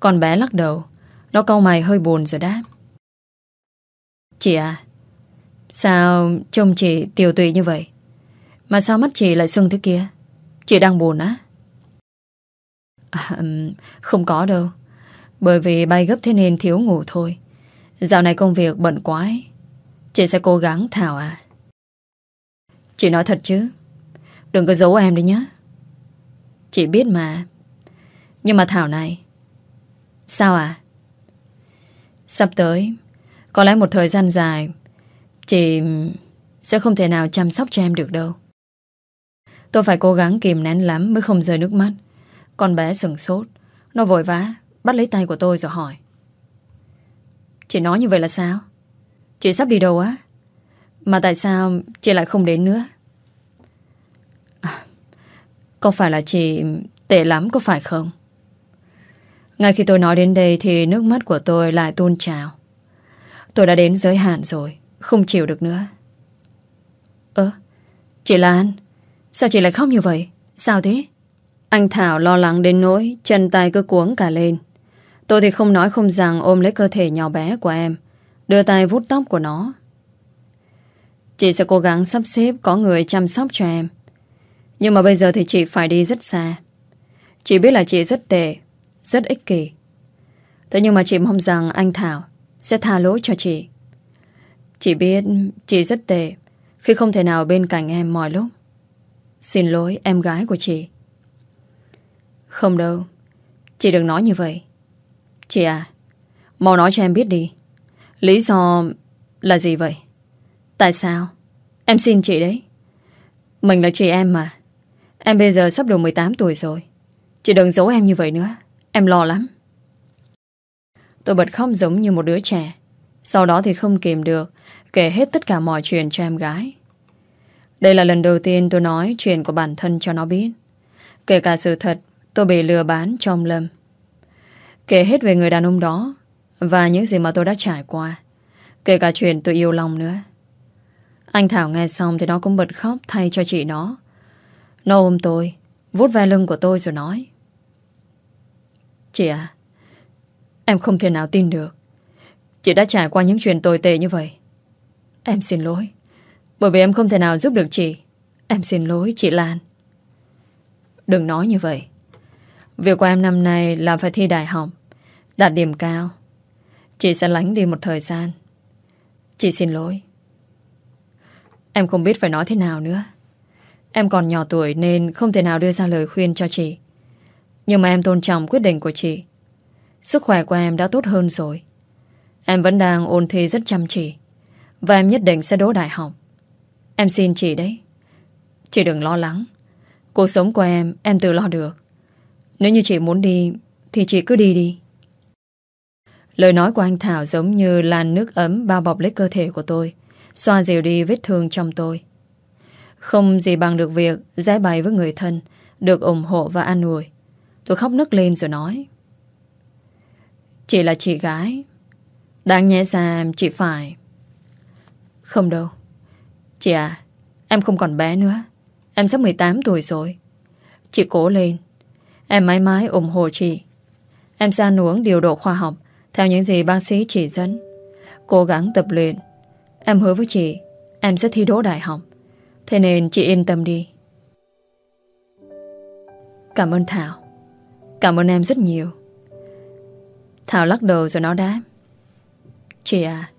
Con bé lắc đầu. Nó cau mày hơi buồn rồi đáp. Chị à Sao trông chị tiều tụy như vậy? Mà sao mắt chị lại sưng thế kia? Chị đang buồn á. À, Không có đâu. Bởi vì bay gấp thế nên thiếu ngủ thôi. Dạo này công việc bận quá ấy. Chị sẽ cố gắng Thảo à? Chị nói thật chứ. Đừng có giấu em đấy nhé. Chị biết mà. Nhưng mà Thảo này. Sao à? Sắp tới Có lẽ một thời gian dài Chị sẽ không thể nào chăm sóc cho em được đâu. Tôi phải cố gắng kìm nén lắm Mới không rơi nước mắt. Con bé sừng sốt. Nó vội vã bắt lấy tay của tôi rồi hỏi. Chị nói như vậy là sao? Chị sắp đi đâu á? Mà tại sao chị lại không đến nữa? À, Có phải là chị Tệ lắm có phải không? Ngay khi tôi nói đến đây thì nước mắt của tôi lại tuôn trào. Tôi đã đến giới hạn rồi, không chịu được nữa. Ơ, chị Lan, sao chị lại khóc như vậy? Sao thế? Anh Thảo lo lắng đến nỗi chân tay cứ cuống cả lên. Tôi thì không nói không rằng ôm lấy cơ thể nhỏ bé của em, đưa tay vút tóc của nó. Chị sẽ cố gắng sắp xếp có người chăm sóc cho em. Nhưng mà bây giờ thì chị phải đi rất xa. Chị biết là chị rất tệ, rất ích kỷ. Thế nhưng mà chị mong rằng anh Thảo sẽ tha lỗi cho chị. Chị biết chị rất tệ khi không thể nào bên cạnh em mọi lúc. Xin lỗi em gái của chị. Không đâu, chị đừng nói như vậy. Chị à, mau nói cho em biết đi. Lý do là gì vậy? Tại sao? Em xin chị đấy. Mình là chị em mà. Em bây giờ sắp đủ 18 tuổi rồi. Chị đừng giấu em như vậy nữa. Em lo lắm. Tôi bật khóc giống như một đứa trẻ. Sau đó thì không kìm được kể hết tất cả mọi chuyện cho em gái. Đây là lần đầu tiên tôi nói chuyện của bản thân cho nó biết. Kể cả sự thật tôi bị lừa bán trong lâm. Kể hết về người đàn ông đó và những gì mà tôi đã trải qua. Kể cả chuyện tôi yêu lòng nữa. Anh Thảo nghe xong thì nó cũng bật khóc thay cho chị nó. Nó ôm tôi, vuốt ve lưng của tôi rồi nói. Chị à, em không thể nào tin được. Chị đã trải qua những chuyện tồi tệ như vậy. Em xin lỗi. Bởi vì em không thể nào giúp được chị. Em xin lỗi, chị Lan. Đừng nói như vậy. Việc của em năm nay là phải thi đại học. Đạt điểm cao. Chị sẽ lánh đi một thời gian. Chị xin lỗi. Em không biết phải nói thế nào nữa. Em còn nhỏ tuổi nên không thể nào đưa ra lời khuyên cho chị. Nhưng mà em tôn trọng quyết định của chị. Sức khỏe của em đã tốt hơn rồi. Em vẫn đang ôn thi rất chăm chỉ. Và em nhất định sẽ đỗ đại học. Em xin chị đấy. Chị đừng lo lắng. Cuộc sống của em, em tự lo được. Nếu như chị muốn đi, thì chị cứ đi đi. Lời nói của anh Thảo giống như làn nước ấm bao bọc lấy cơ thể của tôi. Xoa dịu đi vết thương trong tôi Không gì bằng được việc Giải bày với người thân Được ủng hộ và an ủi Tôi khóc nức lên rồi nói Chị là chị gái Đáng nhẽ ra chị phải không đâu. Chị à Em không còn bé nữa. Em sắp 18 tuổi rồi. Chị cố lên. Em mãi mãi ủng hộ chị. Em sẽ ăn uống điều độ khoa học Theo những gì bác sĩ chỉ dẫn. Cố gắng tập luyện. Em hứa với chị, Em sẽ thi đỗ đại học. Thế nên chị yên tâm đi. Cảm ơn Thảo. Cảm ơn em rất nhiều. Thảo lắc đầu rồi nó đáp. Chị à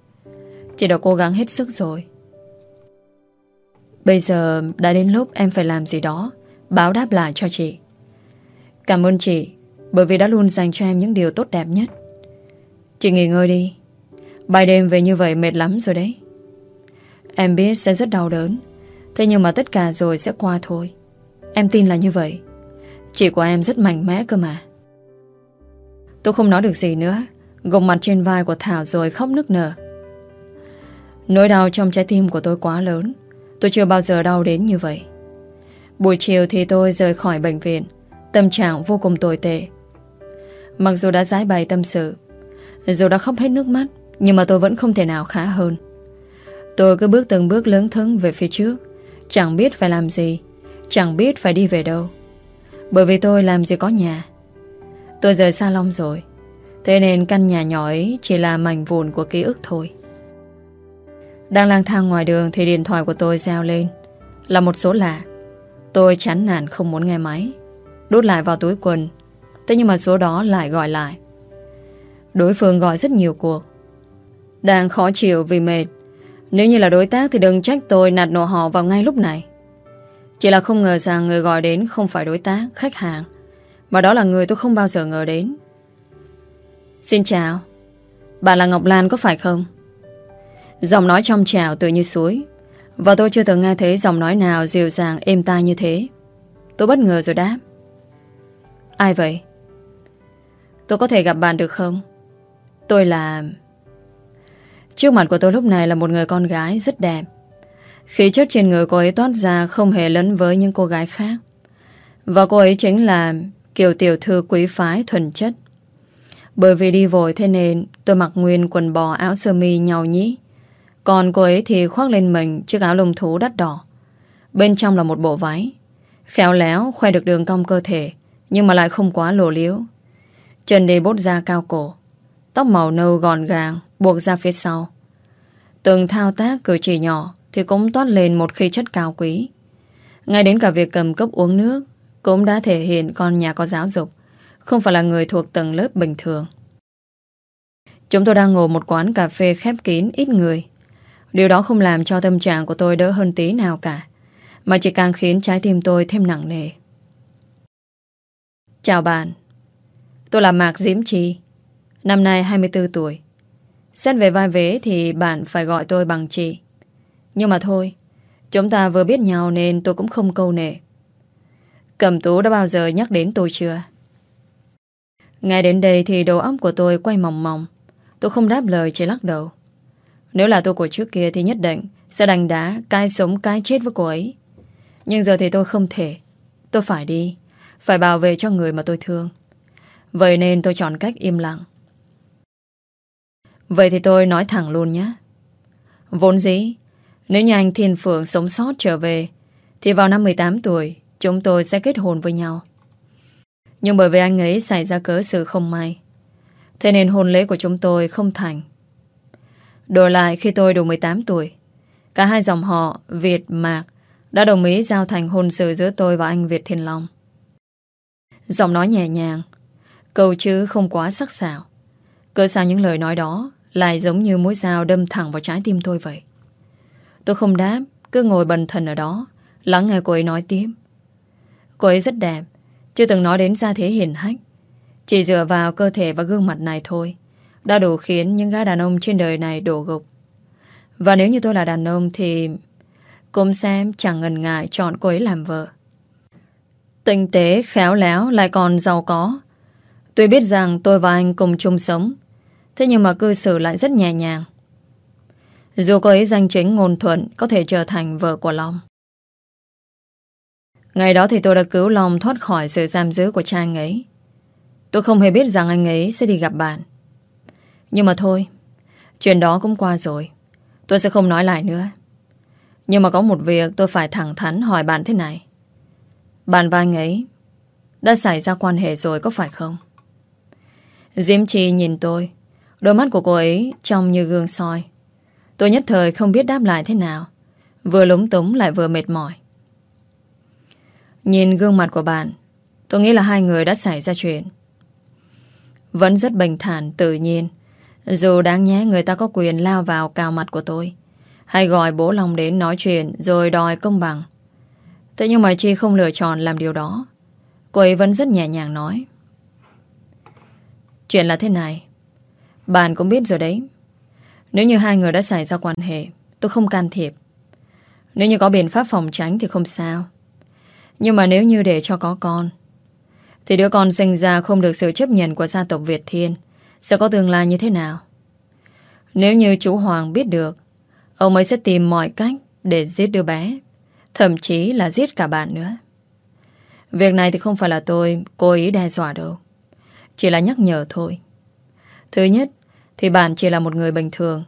Chị đã cố gắng hết sức rồi. Bây giờ đã đến lúc em phải làm gì đó, Báo đáp lại cho chị. Cảm ơn chị, Bởi vì đã luôn dành cho em những điều tốt đẹp nhất. Chị nghỉ ngơi đi. Bài đêm về như vậy mệt lắm rồi đấy. Em biết sẽ rất đau đớn, Thế nhưng mà tất cả rồi sẽ qua thôi. Em tin là như vậy. Chị của em rất mạnh mẽ cơ mà. Tôi không nói được gì nữa. Gục mặt trên vai của Thảo rồi khóc nức nở. Nỗi đau trong trái tim của tôi quá lớn. Tôi chưa bao giờ đau đến như vậy. Buổi chiều thì tôi rời khỏi bệnh viện. Tâm trạng vô cùng tồi tệ. Mặc dù đã giải bày tâm sự, Dù đã khóc hết nước mắt, Nhưng mà tôi vẫn không thể nào khá hơn. Tôi cứ bước từng bước lớn thấn về phía trước. Chẳng biết phải làm gì, Chẳng biết phải đi về đâu. Bởi vì tôi làm gì có nhà. Tôi rời xa Long rồi. Thế nên căn nhà nhỏ ấy Chỉ là mảnh vụn của ký ức thôi. Đang lang thang ngoài đường Thì điện thoại của tôi reo lên Là một số lạ Tôi chán nản không muốn nghe máy Đút lại vào túi quần Thế nhưng mà số đó lại gọi lại Đối phương gọi rất nhiều cuộc Đang khó chịu vì mệt nếu như là đối tác thì đừng trách tôi nạt nộ họ vào ngay lúc này. Chỉ là không ngờ rằng người gọi đến không phải đối tác, khách hàng. Mà đó là người tôi không bao giờ ngờ đến. Xin chào. Bạn là Ngọc Lan có phải không? Giọng nói trong trào tự như suối. Và tôi chưa từng nghe thấy giọng nói nào dịu dàng, êm tai như thế. Tôi bất ngờ rồi đáp. Ai vậy? Tôi có thể gặp bạn được không? Tôi là... Trước mặt của tôi lúc này là một người con gái rất đẹp. Khí chất trên người cô ấy toát ra không hề lẫn với những cô gái khác. Và cô ấy chính là kiểu tiểu thư quý phái thuần chất. Bởi vì đi vội thế nên tôi mặc nguyên quần bò áo sơ mi nhau nhí. Còn cô ấy thì khoác lên mình chiếc áo lông thú đắt đỏ. Bên trong là một bộ váy. Khéo léo khoe được đường cong cơ thể nhưng mà lại không quá lộ liếu. Chân đi bốt da cao cổ. Tóc màu nâu gọn gàng buộc ra phía sau. Từng thao tác cử chỉ nhỏ thì cũng toát lên một khí chất cao quý. Ngay đến cả việc cầm cốc uống nước cũng đã thể hiện con nhà có giáo dục, không phải là người thuộc tầng lớp bình thường. Chúng tôi đang ngồi một quán cà phê khép kín ít người. Điều đó không làm cho tâm trạng của tôi đỡ hơn tí nào cả, mà chỉ càng khiến trái tim tôi thêm nặng nề. Chào bạn, tôi là Mạc Diễm Chi, năm nay 24 tuổi. Xét về vai vế thì bạn phải gọi tôi bằng chị. Nhưng mà thôi, chúng ta vừa biết nhau nên tôi cũng không câu nệ. Cẩm tú đã bao giờ nhắc đến tôi chưa? Ngay đến đây thì đầu óc của tôi quay mòng mòng. Tôi không đáp lời chỉ lắc đầu. Nếu là tôi của trước kia thì nhất định sẽ đành đá cai sống cai chết với cô ấy. Nhưng giờ thì tôi không thể. Tôi phải đi. Phải bảo vệ cho người mà tôi thương. Vậy nên tôi chọn cách im lặng. Vậy thì tôi nói thẳng luôn nhé. Vốn dĩ, nếu như anh Thiên Phượng sống sót trở về, thì vào năm 18 tuổi, chúng tôi sẽ kết hôn với nhau. Nhưng bởi vì anh ấy xảy ra cớ sự không may, thế nên hôn lễ của chúng tôi không thành. Đổi lại khi tôi đủ 18 tuổi, cả hai dòng họ Việt Mạc đã đồng ý giao thành hôn sự giữa tôi và anh Việt Thiên Long. Giọng nói nhẹ nhàng, câu chữ không quá sắc sảo. Cơ sao những lời nói đó lại giống như mũi dao đâm thẳng vào trái tim tôi vậy. Tôi không đáp, cứ ngồi bần thần ở đó, lắng nghe cô ấy nói tiếp. Cô ấy rất đẹp, chưa từng nói đến gia thế hiền hách. Chỉ dựa vào cơ thể và gương mặt này thôi, đã đủ khiến những gã đàn ông trên đời này đổ gục. Và nếu như tôi là đàn ông thì cũng xem chẳng ngần ngại chọn cô ấy làm vợ. Tinh tế, khéo léo, lại còn giàu có. Tôi biết rằng tôi và anh cùng chung sống, thế nhưng mà cư xử lại rất nhẹ nhàng. Dù cô ấy danh chính ngôn thuận Có thể trở thành vợ của Long Ngày đó thì tôi đã cứu Long thoát khỏi sự giam giữ của cha anh ấy Tôi không hề biết rằng anh ấy sẽ đi gặp bạn nhưng mà thôi, Chuyện đó cũng qua rồi. Tôi sẽ không nói lại nữa. Nhưng mà có một việc tôi phải thẳng thắn hỏi bạn thế này. Bạn và anh ấy Đã xảy ra quan hệ rồi có phải không? Diễm trì nhìn tôi, Đôi mắt của cô ấy trông như gương soi. Tôi nhất thời không biết đáp lại thế nào, Vừa lúng túng lại vừa mệt mỏi. Nhìn gương mặt của bạn, Tôi nghĩ là hai người đã xảy ra chuyện. Vẫn rất bình thản, tự nhiên. Dù đáng nhé người ta có quyền lao vào cào mặt của tôi. Hay gọi bố Long đến nói chuyện Rồi đòi công bằng. Thế nhưng mà Chi không lựa chọn làm điều đó. Cô ấy vẫn rất nhẹ nhàng nói. Chuyện là thế này. Bạn cũng biết rồi đấy. Nếu như hai người đã xảy ra quan hệ, Tôi không can thiệp. Nếu như có biện pháp phòng tránh thì không sao. Nhưng mà nếu như để cho có con, Thì đứa con sinh ra không được sự chấp nhận của gia tộc Việt Thiên. Sẽ có tương lai như thế nào? Nếu như chú Hoàng biết được, Ông ấy sẽ tìm mọi cách Để giết đứa bé, Thậm chí là giết cả bạn nữa. Việc này thì không phải là tôi Cố ý đe dọa đâu. Chỉ là nhắc nhở thôi. Thứ nhất, thì bạn chỉ là một người bình thường,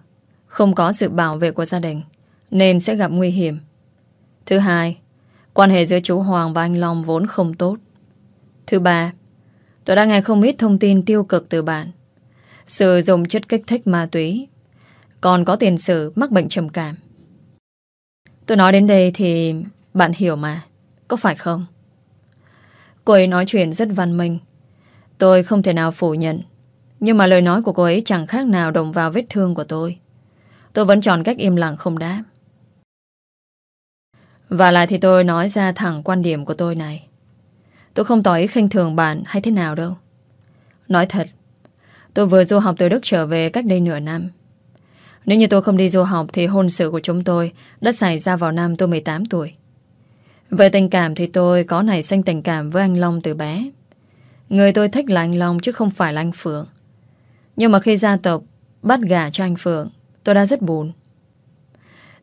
Không có sự bảo vệ của gia đình, Nên sẽ gặp nguy hiểm. Thứ hai, Quan hệ giữa chú Hoàng và anh Long vốn không tốt. Thứ ba, Tôi đã nghe không ít thông tin tiêu cực từ bạn. Sử dụng chất kích thích ma túy Còn có tiền sử mắc bệnh trầm cảm Tôi nói đến đây thì Bạn hiểu mà Có phải không Cô ấy nói chuyện rất văn minh Tôi không thể nào phủ nhận nhưng mà lời nói của cô ấy chẳng khác nào đồng vào vết thương của tôi. Tôi vẫn chọn cách im lặng không đáp. Và lại thì tôi nói ra thẳng quan điểm của tôi này. Tôi không tỏ ý khinh thường bạn hay thế nào đâu. Nói thật, tôi vừa du học từ Đức trở về cách đây nửa năm. Nếu như tôi không đi du học thì hôn sự của chúng tôi đã xảy ra vào năm tôi 18 tuổi. Về tình cảm thì tôi có nảy sinh tình cảm với anh Long từ bé. Người tôi thích là anh Long chứ không phải là anh Phượng. Nhưng mà khi gia tộc bắt gả cho anh Phượng, tôi đã rất buồn.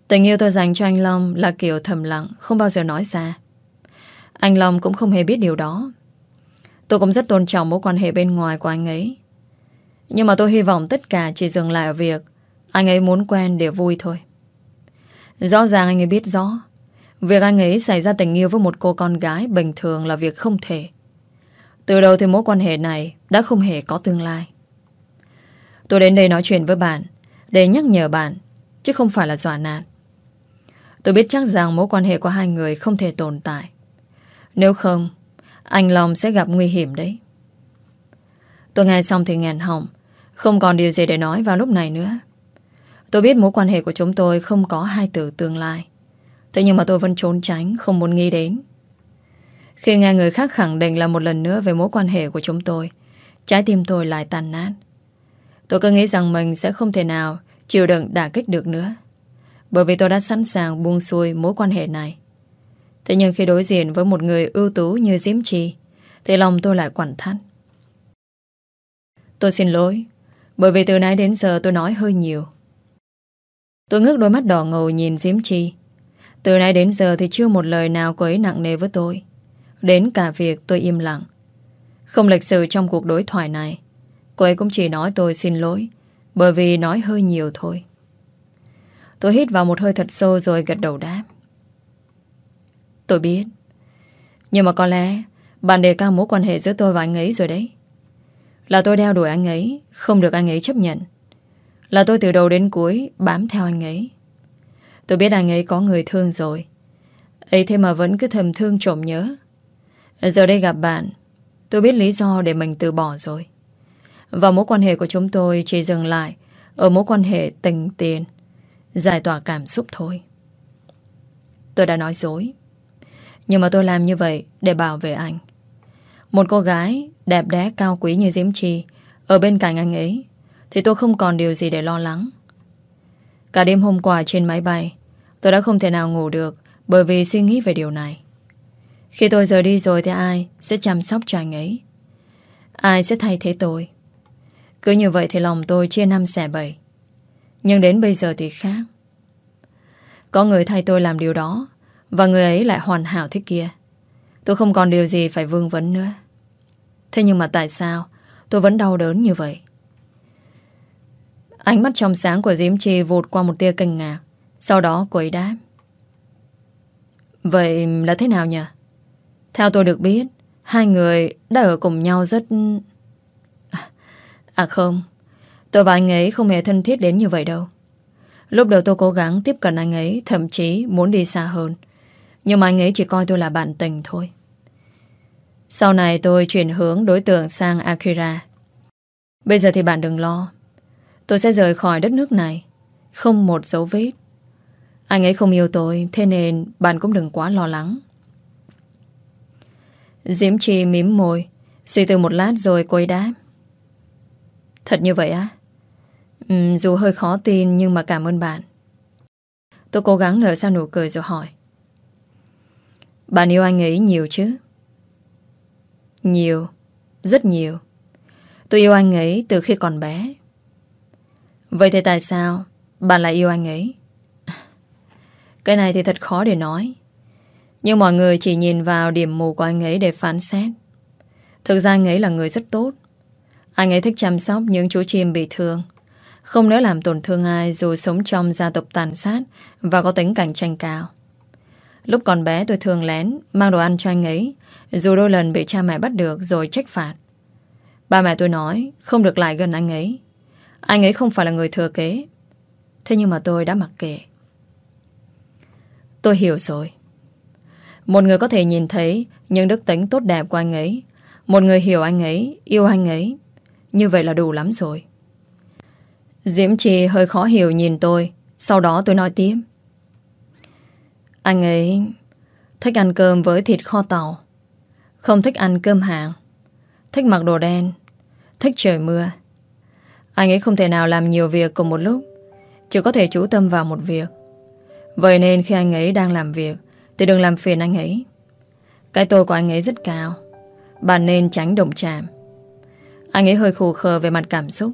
Tình yêu tôi dành cho anh Long là kiểu thầm lặng, không bao giờ nói ra. Anh Long cũng không hề biết điều đó. Tôi cũng rất tôn trọng mối quan hệ bên ngoài của anh ấy. Nhưng mà tôi hy vọng tất cả chỉ dừng lại ở việc anh ấy muốn quen để vui thôi. Rõ ràng anh ấy biết rõ Việc anh ấy xảy ra tình yêu với một cô con gái bình thường là việc không thể. Từ đầu thì mối quan hệ này đã không hề có tương lai. Tôi đến đây nói chuyện với bạn để nhắc nhở bạn chứ không phải là dọa nạt. Tôi biết chắc rằng mối quan hệ của hai người không thể tồn tại. Nếu không, anh Long sẽ gặp nguy hiểm đấy. Tôi nghe xong thì ngàn hỏng, không còn điều gì để nói vào lúc này nữa. Tôi biết mối quan hệ của chúng tôi không có hai từ tương lai. Thế nhưng mà tôi vẫn trốn tránh, Không muốn nghĩ đến. Khi nghe người khác khẳng định là một lần nữa Về mối quan hệ của chúng tôi, Trái tim tôi lại tàn nát. Tôi cứ nghĩ rằng mình sẽ không thể nào Chịu đựng đả kích được nữa, Bởi vì tôi đã sẵn sàng buông xuôi Mối quan hệ này. Thế nhưng khi đối diện với một người ưu tú như Diễm Trì Thì lòng tôi lại quặn thắt. Tôi xin lỗi. Bởi vì từ nãy đến giờ tôi nói hơi nhiều Tôi ngước đôi mắt đỏ ngầu nhìn Diễm Chi từ nãy đến giờ thì chưa một lời nào cô ấy nặng nề với tôi. Đến cả việc tôi im lặng. Không lịch sự trong cuộc đối thoại này. Cô ấy cũng chỉ nói tôi xin lỗi. Bởi vì nói hơi nhiều thôi. Tôi hít vào một hơi thật sâu rồi gật đầu đáp. Tôi biết. Nhưng mà có lẽ bạn đề cao mối quan hệ giữa tôi và anh ấy rồi đấy. Là tôi đeo đuổi anh ấy, không được anh ấy chấp nhận. Là tôi từ đầu đến cuối bám theo anh ấy. Tôi biết anh ấy có người thương rồi. Ấy thế mà vẫn cứ thầm thương trộm nhớ. Giờ đây gặp bạn Tôi biết lý do để mình từ bỏ rồi. Và mối quan hệ của chúng tôi Chỉ dừng lại Ở mối quan hệ tình tiền Giải tỏa cảm xúc thôi. Tôi đã nói dối Nhưng mà tôi làm như vậy Để bảo vệ anh. Một cô gái đẹp đẽ cao quý như Diễm Chi, Ở bên cạnh anh ấy, Thì tôi không còn điều gì để lo lắng. Cả đêm hôm qua trên máy bay, Tôi đã không thể nào ngủ được Bởi vì suy nghĩ về điều này. Khi tôi rời đi rồi thì ai Sẽ chăm sóc cho anh ấy? Ai sẽ thay thế tôi? Cứ như vậy thì lòng tôi chia năm xẻ bảy. Nhưng đến bây giờ thì khác. Có người thay tôi làm điều đó Và người ấy lại hoàn hảo thế kia. Tôi không còn điều gì phải vương vấn nữa. Thế nhưng mà tại sao Tôi vẫn đau đớn như vậy? Ánh mắt trong sáng của Diễm Chi vụt qua một tia kinh ngạc. Sau đó cô ấy đáp. Vậy là thế nào nhỉ? Theo tôi được biết, Hai người đã ở cùng nhau rất... À không. Tôi và anh ấy không hề thân thiết đến như vậy đâu. Lúc đầu tôi cố gắng tiếp cận anh ấy, Thậm chí muốn đi xa hơn. Nhưng mà anh ấy chỉ coi tôi là bạn tình thôi. Sau này tôi chuyển hướng đối tượng sang Akira. Bây giờ thì bạn đừng lo. Tôi sẽ rời khỏi đất nước này. Không một dấu vết. Anh ấy không yêu tôi Thế nên bạn cũng đừng quá lo lắng. Diễm Trì mím môi Suy tư một lát rồi cô ấy đáp. Thật như vậy á? Ừ, Dù hơi khó tin Nhưng mà cảm ơn bạn. Tôi cố gắng nở ra nụ cười rồi hỏi. Bạn yêu anh ấy nhiều chứ? Nhiều. Rất nhiều. Tôi yêu anh ấy từ khi còn bé. Vậy thì tại sao Bạn lại yêu anh ấy? Cái này thì thật khó để nói. Nhưng mọi người chỉ nhìn vào điểm mù của anh ấy để phán xét. Thực ra anh ấy là người rất tốt. Anh ấy thích chăm sóc những chú chim bị thương. Không nỡ làm tổn thương ai Dù sống trong gia tộc tàn sát Và có tính cạnh tranh cao. Lúc còn bé tôi thường lén Mang đồ ăn cho anh ấy. Dù đôi lần bị cha mẹ bắt được rồi trách phạt Ba mẹ tôi nói Không được lại gần anh ấy Anh ấy không phải là người thừa kế Thế nhưng mà tôi đã mặc kệ Tôi hiểu rồi. Một người có thể nhìn thấy những đức tính tốt đẹp của anh ấy. Một người hiểu anh ấy, yêu anh ấy. Như vậy là đủ lắm rồi. Diễm Trì hơi khó hiểu nhìn tôi. Sau đó tôi nói tiếp. Anh ấy thích ăn cơm với thịt kho tàu. Không thích ăn cơm hàng. Thích mặc đồ đen. Thích trời mưa. Anh ấy không thể nào làm nhiều việc cùng một lúc. Chỉ có thể chú tâm vào một việc. Vậy nên khi anh ấy đang làm việc, Thì đừng làm phiền anh ấy Cái tôi của anh ấy rất cao Bạn nên tránh động chạm Anh ấy hơi khù khờ về mặt cảm xúc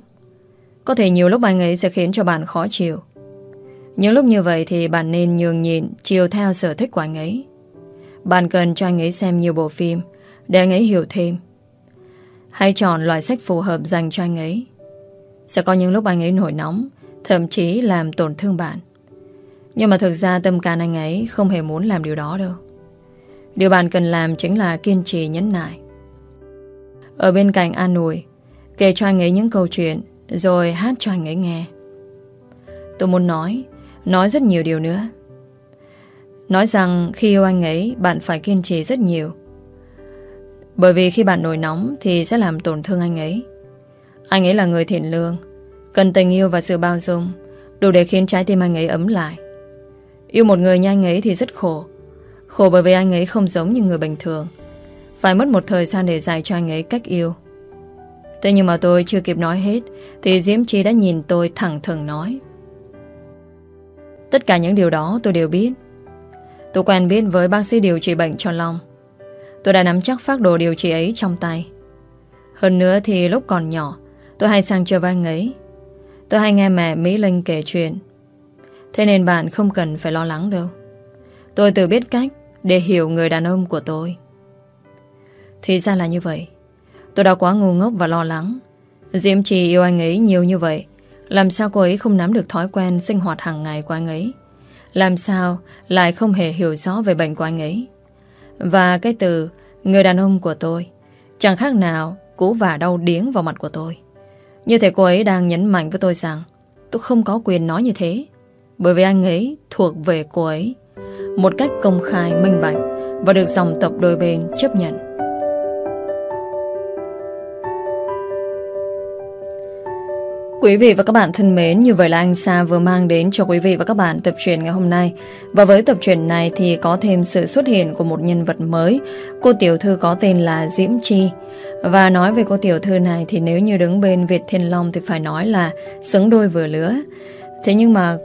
Có thể nhiều lúc anh ấy sẽ khiến cho bạn khó chịu Những lúc như vậy thì bạn nên nhường nhịn Chiều theo sở thích của anh ấy Bạn cần cho anh ấy xem nhiều bộ phim để anh ấy hiểu thêm. Hãy chọn loại sách phù hợp dành cho anh ấy. Sẽ có những lúc anh ấy nổi nóng, Thậm chí làm tổn thương bạn. Nhưng mà thực ra tâm can anh ấy Không hề muốn làm điều đó đâu. Điều bạn cần làm chính là kiên trì nhẫn nại. Ở bên cạnh an ủi, Kể cho anh ấy những câu chuyện, Rồi hát cho anh ấy nghe. Tôi muốn nói Nói rất nhiều điều nữa. Nói rằng khi yêu anh ấy, Bạn phải kiên trì rất nhiều. Bởi vì khi bạn nổi nóng Thì sẽ làm tổn thương anh ấy. Anh ấy là người thiện lương, Cần tình yêu và sự bao dung, Đủ để khiến trái tim anh ấy ấm lại. Yêu một người như anh ấy thì rất khổ. Khổ bởi vì anh ấy không giống như người bình thường. Phải mất một thời gian để dạy cho anh ấy cách yêu. Thế nhưng mà tôi chưa kịp nói hết, Thì Diễm Chi đã nhìn tôi thẳng thừng nói. Tất cả những điều đó tôi đều biết. Tôi quen biết với bác sĩ điều trị bệnh cho Long. Tôi đã nắm chắc phát đồ điều trị ấy trong tay. Hơn nữa thì lúc còn nhỏ, Tôi hay sang chơi với anh ấy. Tôi hay nghe mẹ Mỹ Linh kể chuyện. Thế nên bạn không cần phải lo lắng đâu. Tôi tự biết cách Để hiểu người đàn ông của tôi. Thì ra là như vậy. Tôi đã quá ngu ngốc và lo lắng. Diễm Trì yêu anh ấy nhiều như vậy, Làm sao cô ấy không nắm được thói quen Sinh hoạt hàng ngày của anh ấy? Làm sao lại không hề hiểu rõ Về bệnh của anh ấy? Và cái từ, người đàn ông của tôi, Chẳng khác nào cú và đau điếng vào mặt của tôi. Như thể cô ấy đang nhấn mạnh với tôi rằng, Tôi không có quyền nói như thế. Bởi vì anh ấy thuộc về cô ấy Một cách công khai, minh bạch Và được dòng tộc đôi bên chấp nhận. Quý vị và các bạn thân mến, như vậy là anh Sa vừa mang đến cho quý vị và các bạn tập truyện ngày hôm nay. Và với tập truyện này thì có thêm sự xuất hiện của một nhân vật mới. Cô tiểu thư có tên là Diễm Chi. Và nói về cô tiểu thư này thì nếu như đứng bên Việt Thiên Long thì phải nói là xứng đôi vừa lứa. Thế nhưng mà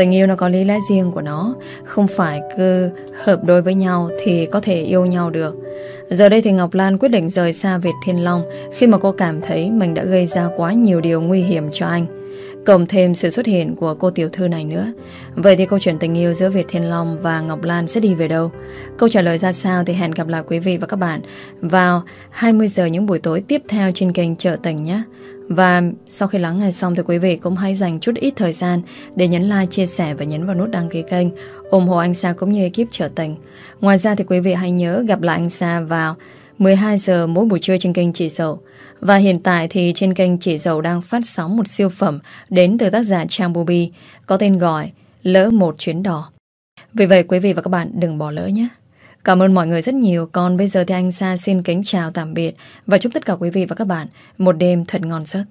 tình yêu nó có lý lẽ riêng của nó, không phải cứ hợp đôi với nhau thì có thể yêu nhau được. Giờ đây thì Ngọc Lan quyết định rời xa Việt Thiên Long khi mà cô cảm thấy mình đã gây ra quá nhiều điều nguy hiểm cho anh. Cộng thêm sự xuất hiện của cô tiểu thư này nữa Vậy thì câu chuyện tình yêu giữa Việt Thiên Long và Ngọc Lan sẽ đi về đâu? Câu trả lời ra sao thì hẹn gặp lại quý vị và các bạn vào 20 giờ những buổi tối tiếp theo trên kênh chợ Tình nhé. Và sau khi lắng nghe xong thì quý vị cũng hãy dành chút ít thời gian để nhấn like, chia sẻ và nhấn vào nút đăng ký kênh, ủng hộ anh Sa cũng như ekip trở tình. Ngoài ra thì quý vị hãy nhớ gặp lại anh Sa vào 12 giờ mỗi buổi trưa trên kênh Chỉ Dậu. Và hiện tại thì trên kênh Chỉ Dậu đang phát sóng một siêu phẩm đến từ tác giả Trang Bubi có tên gọi Lỡ Một Chuyến Đò. Vì vậy quý vị và các bạn đừng bỏ lỡ nhé. Cảm ơn mọi người rất nhiều. Còn bây giờ thì anh Sa xin kính chào tạm biệt và chúc tất cả quý vị và các bạn một đêm thật ngon giấc.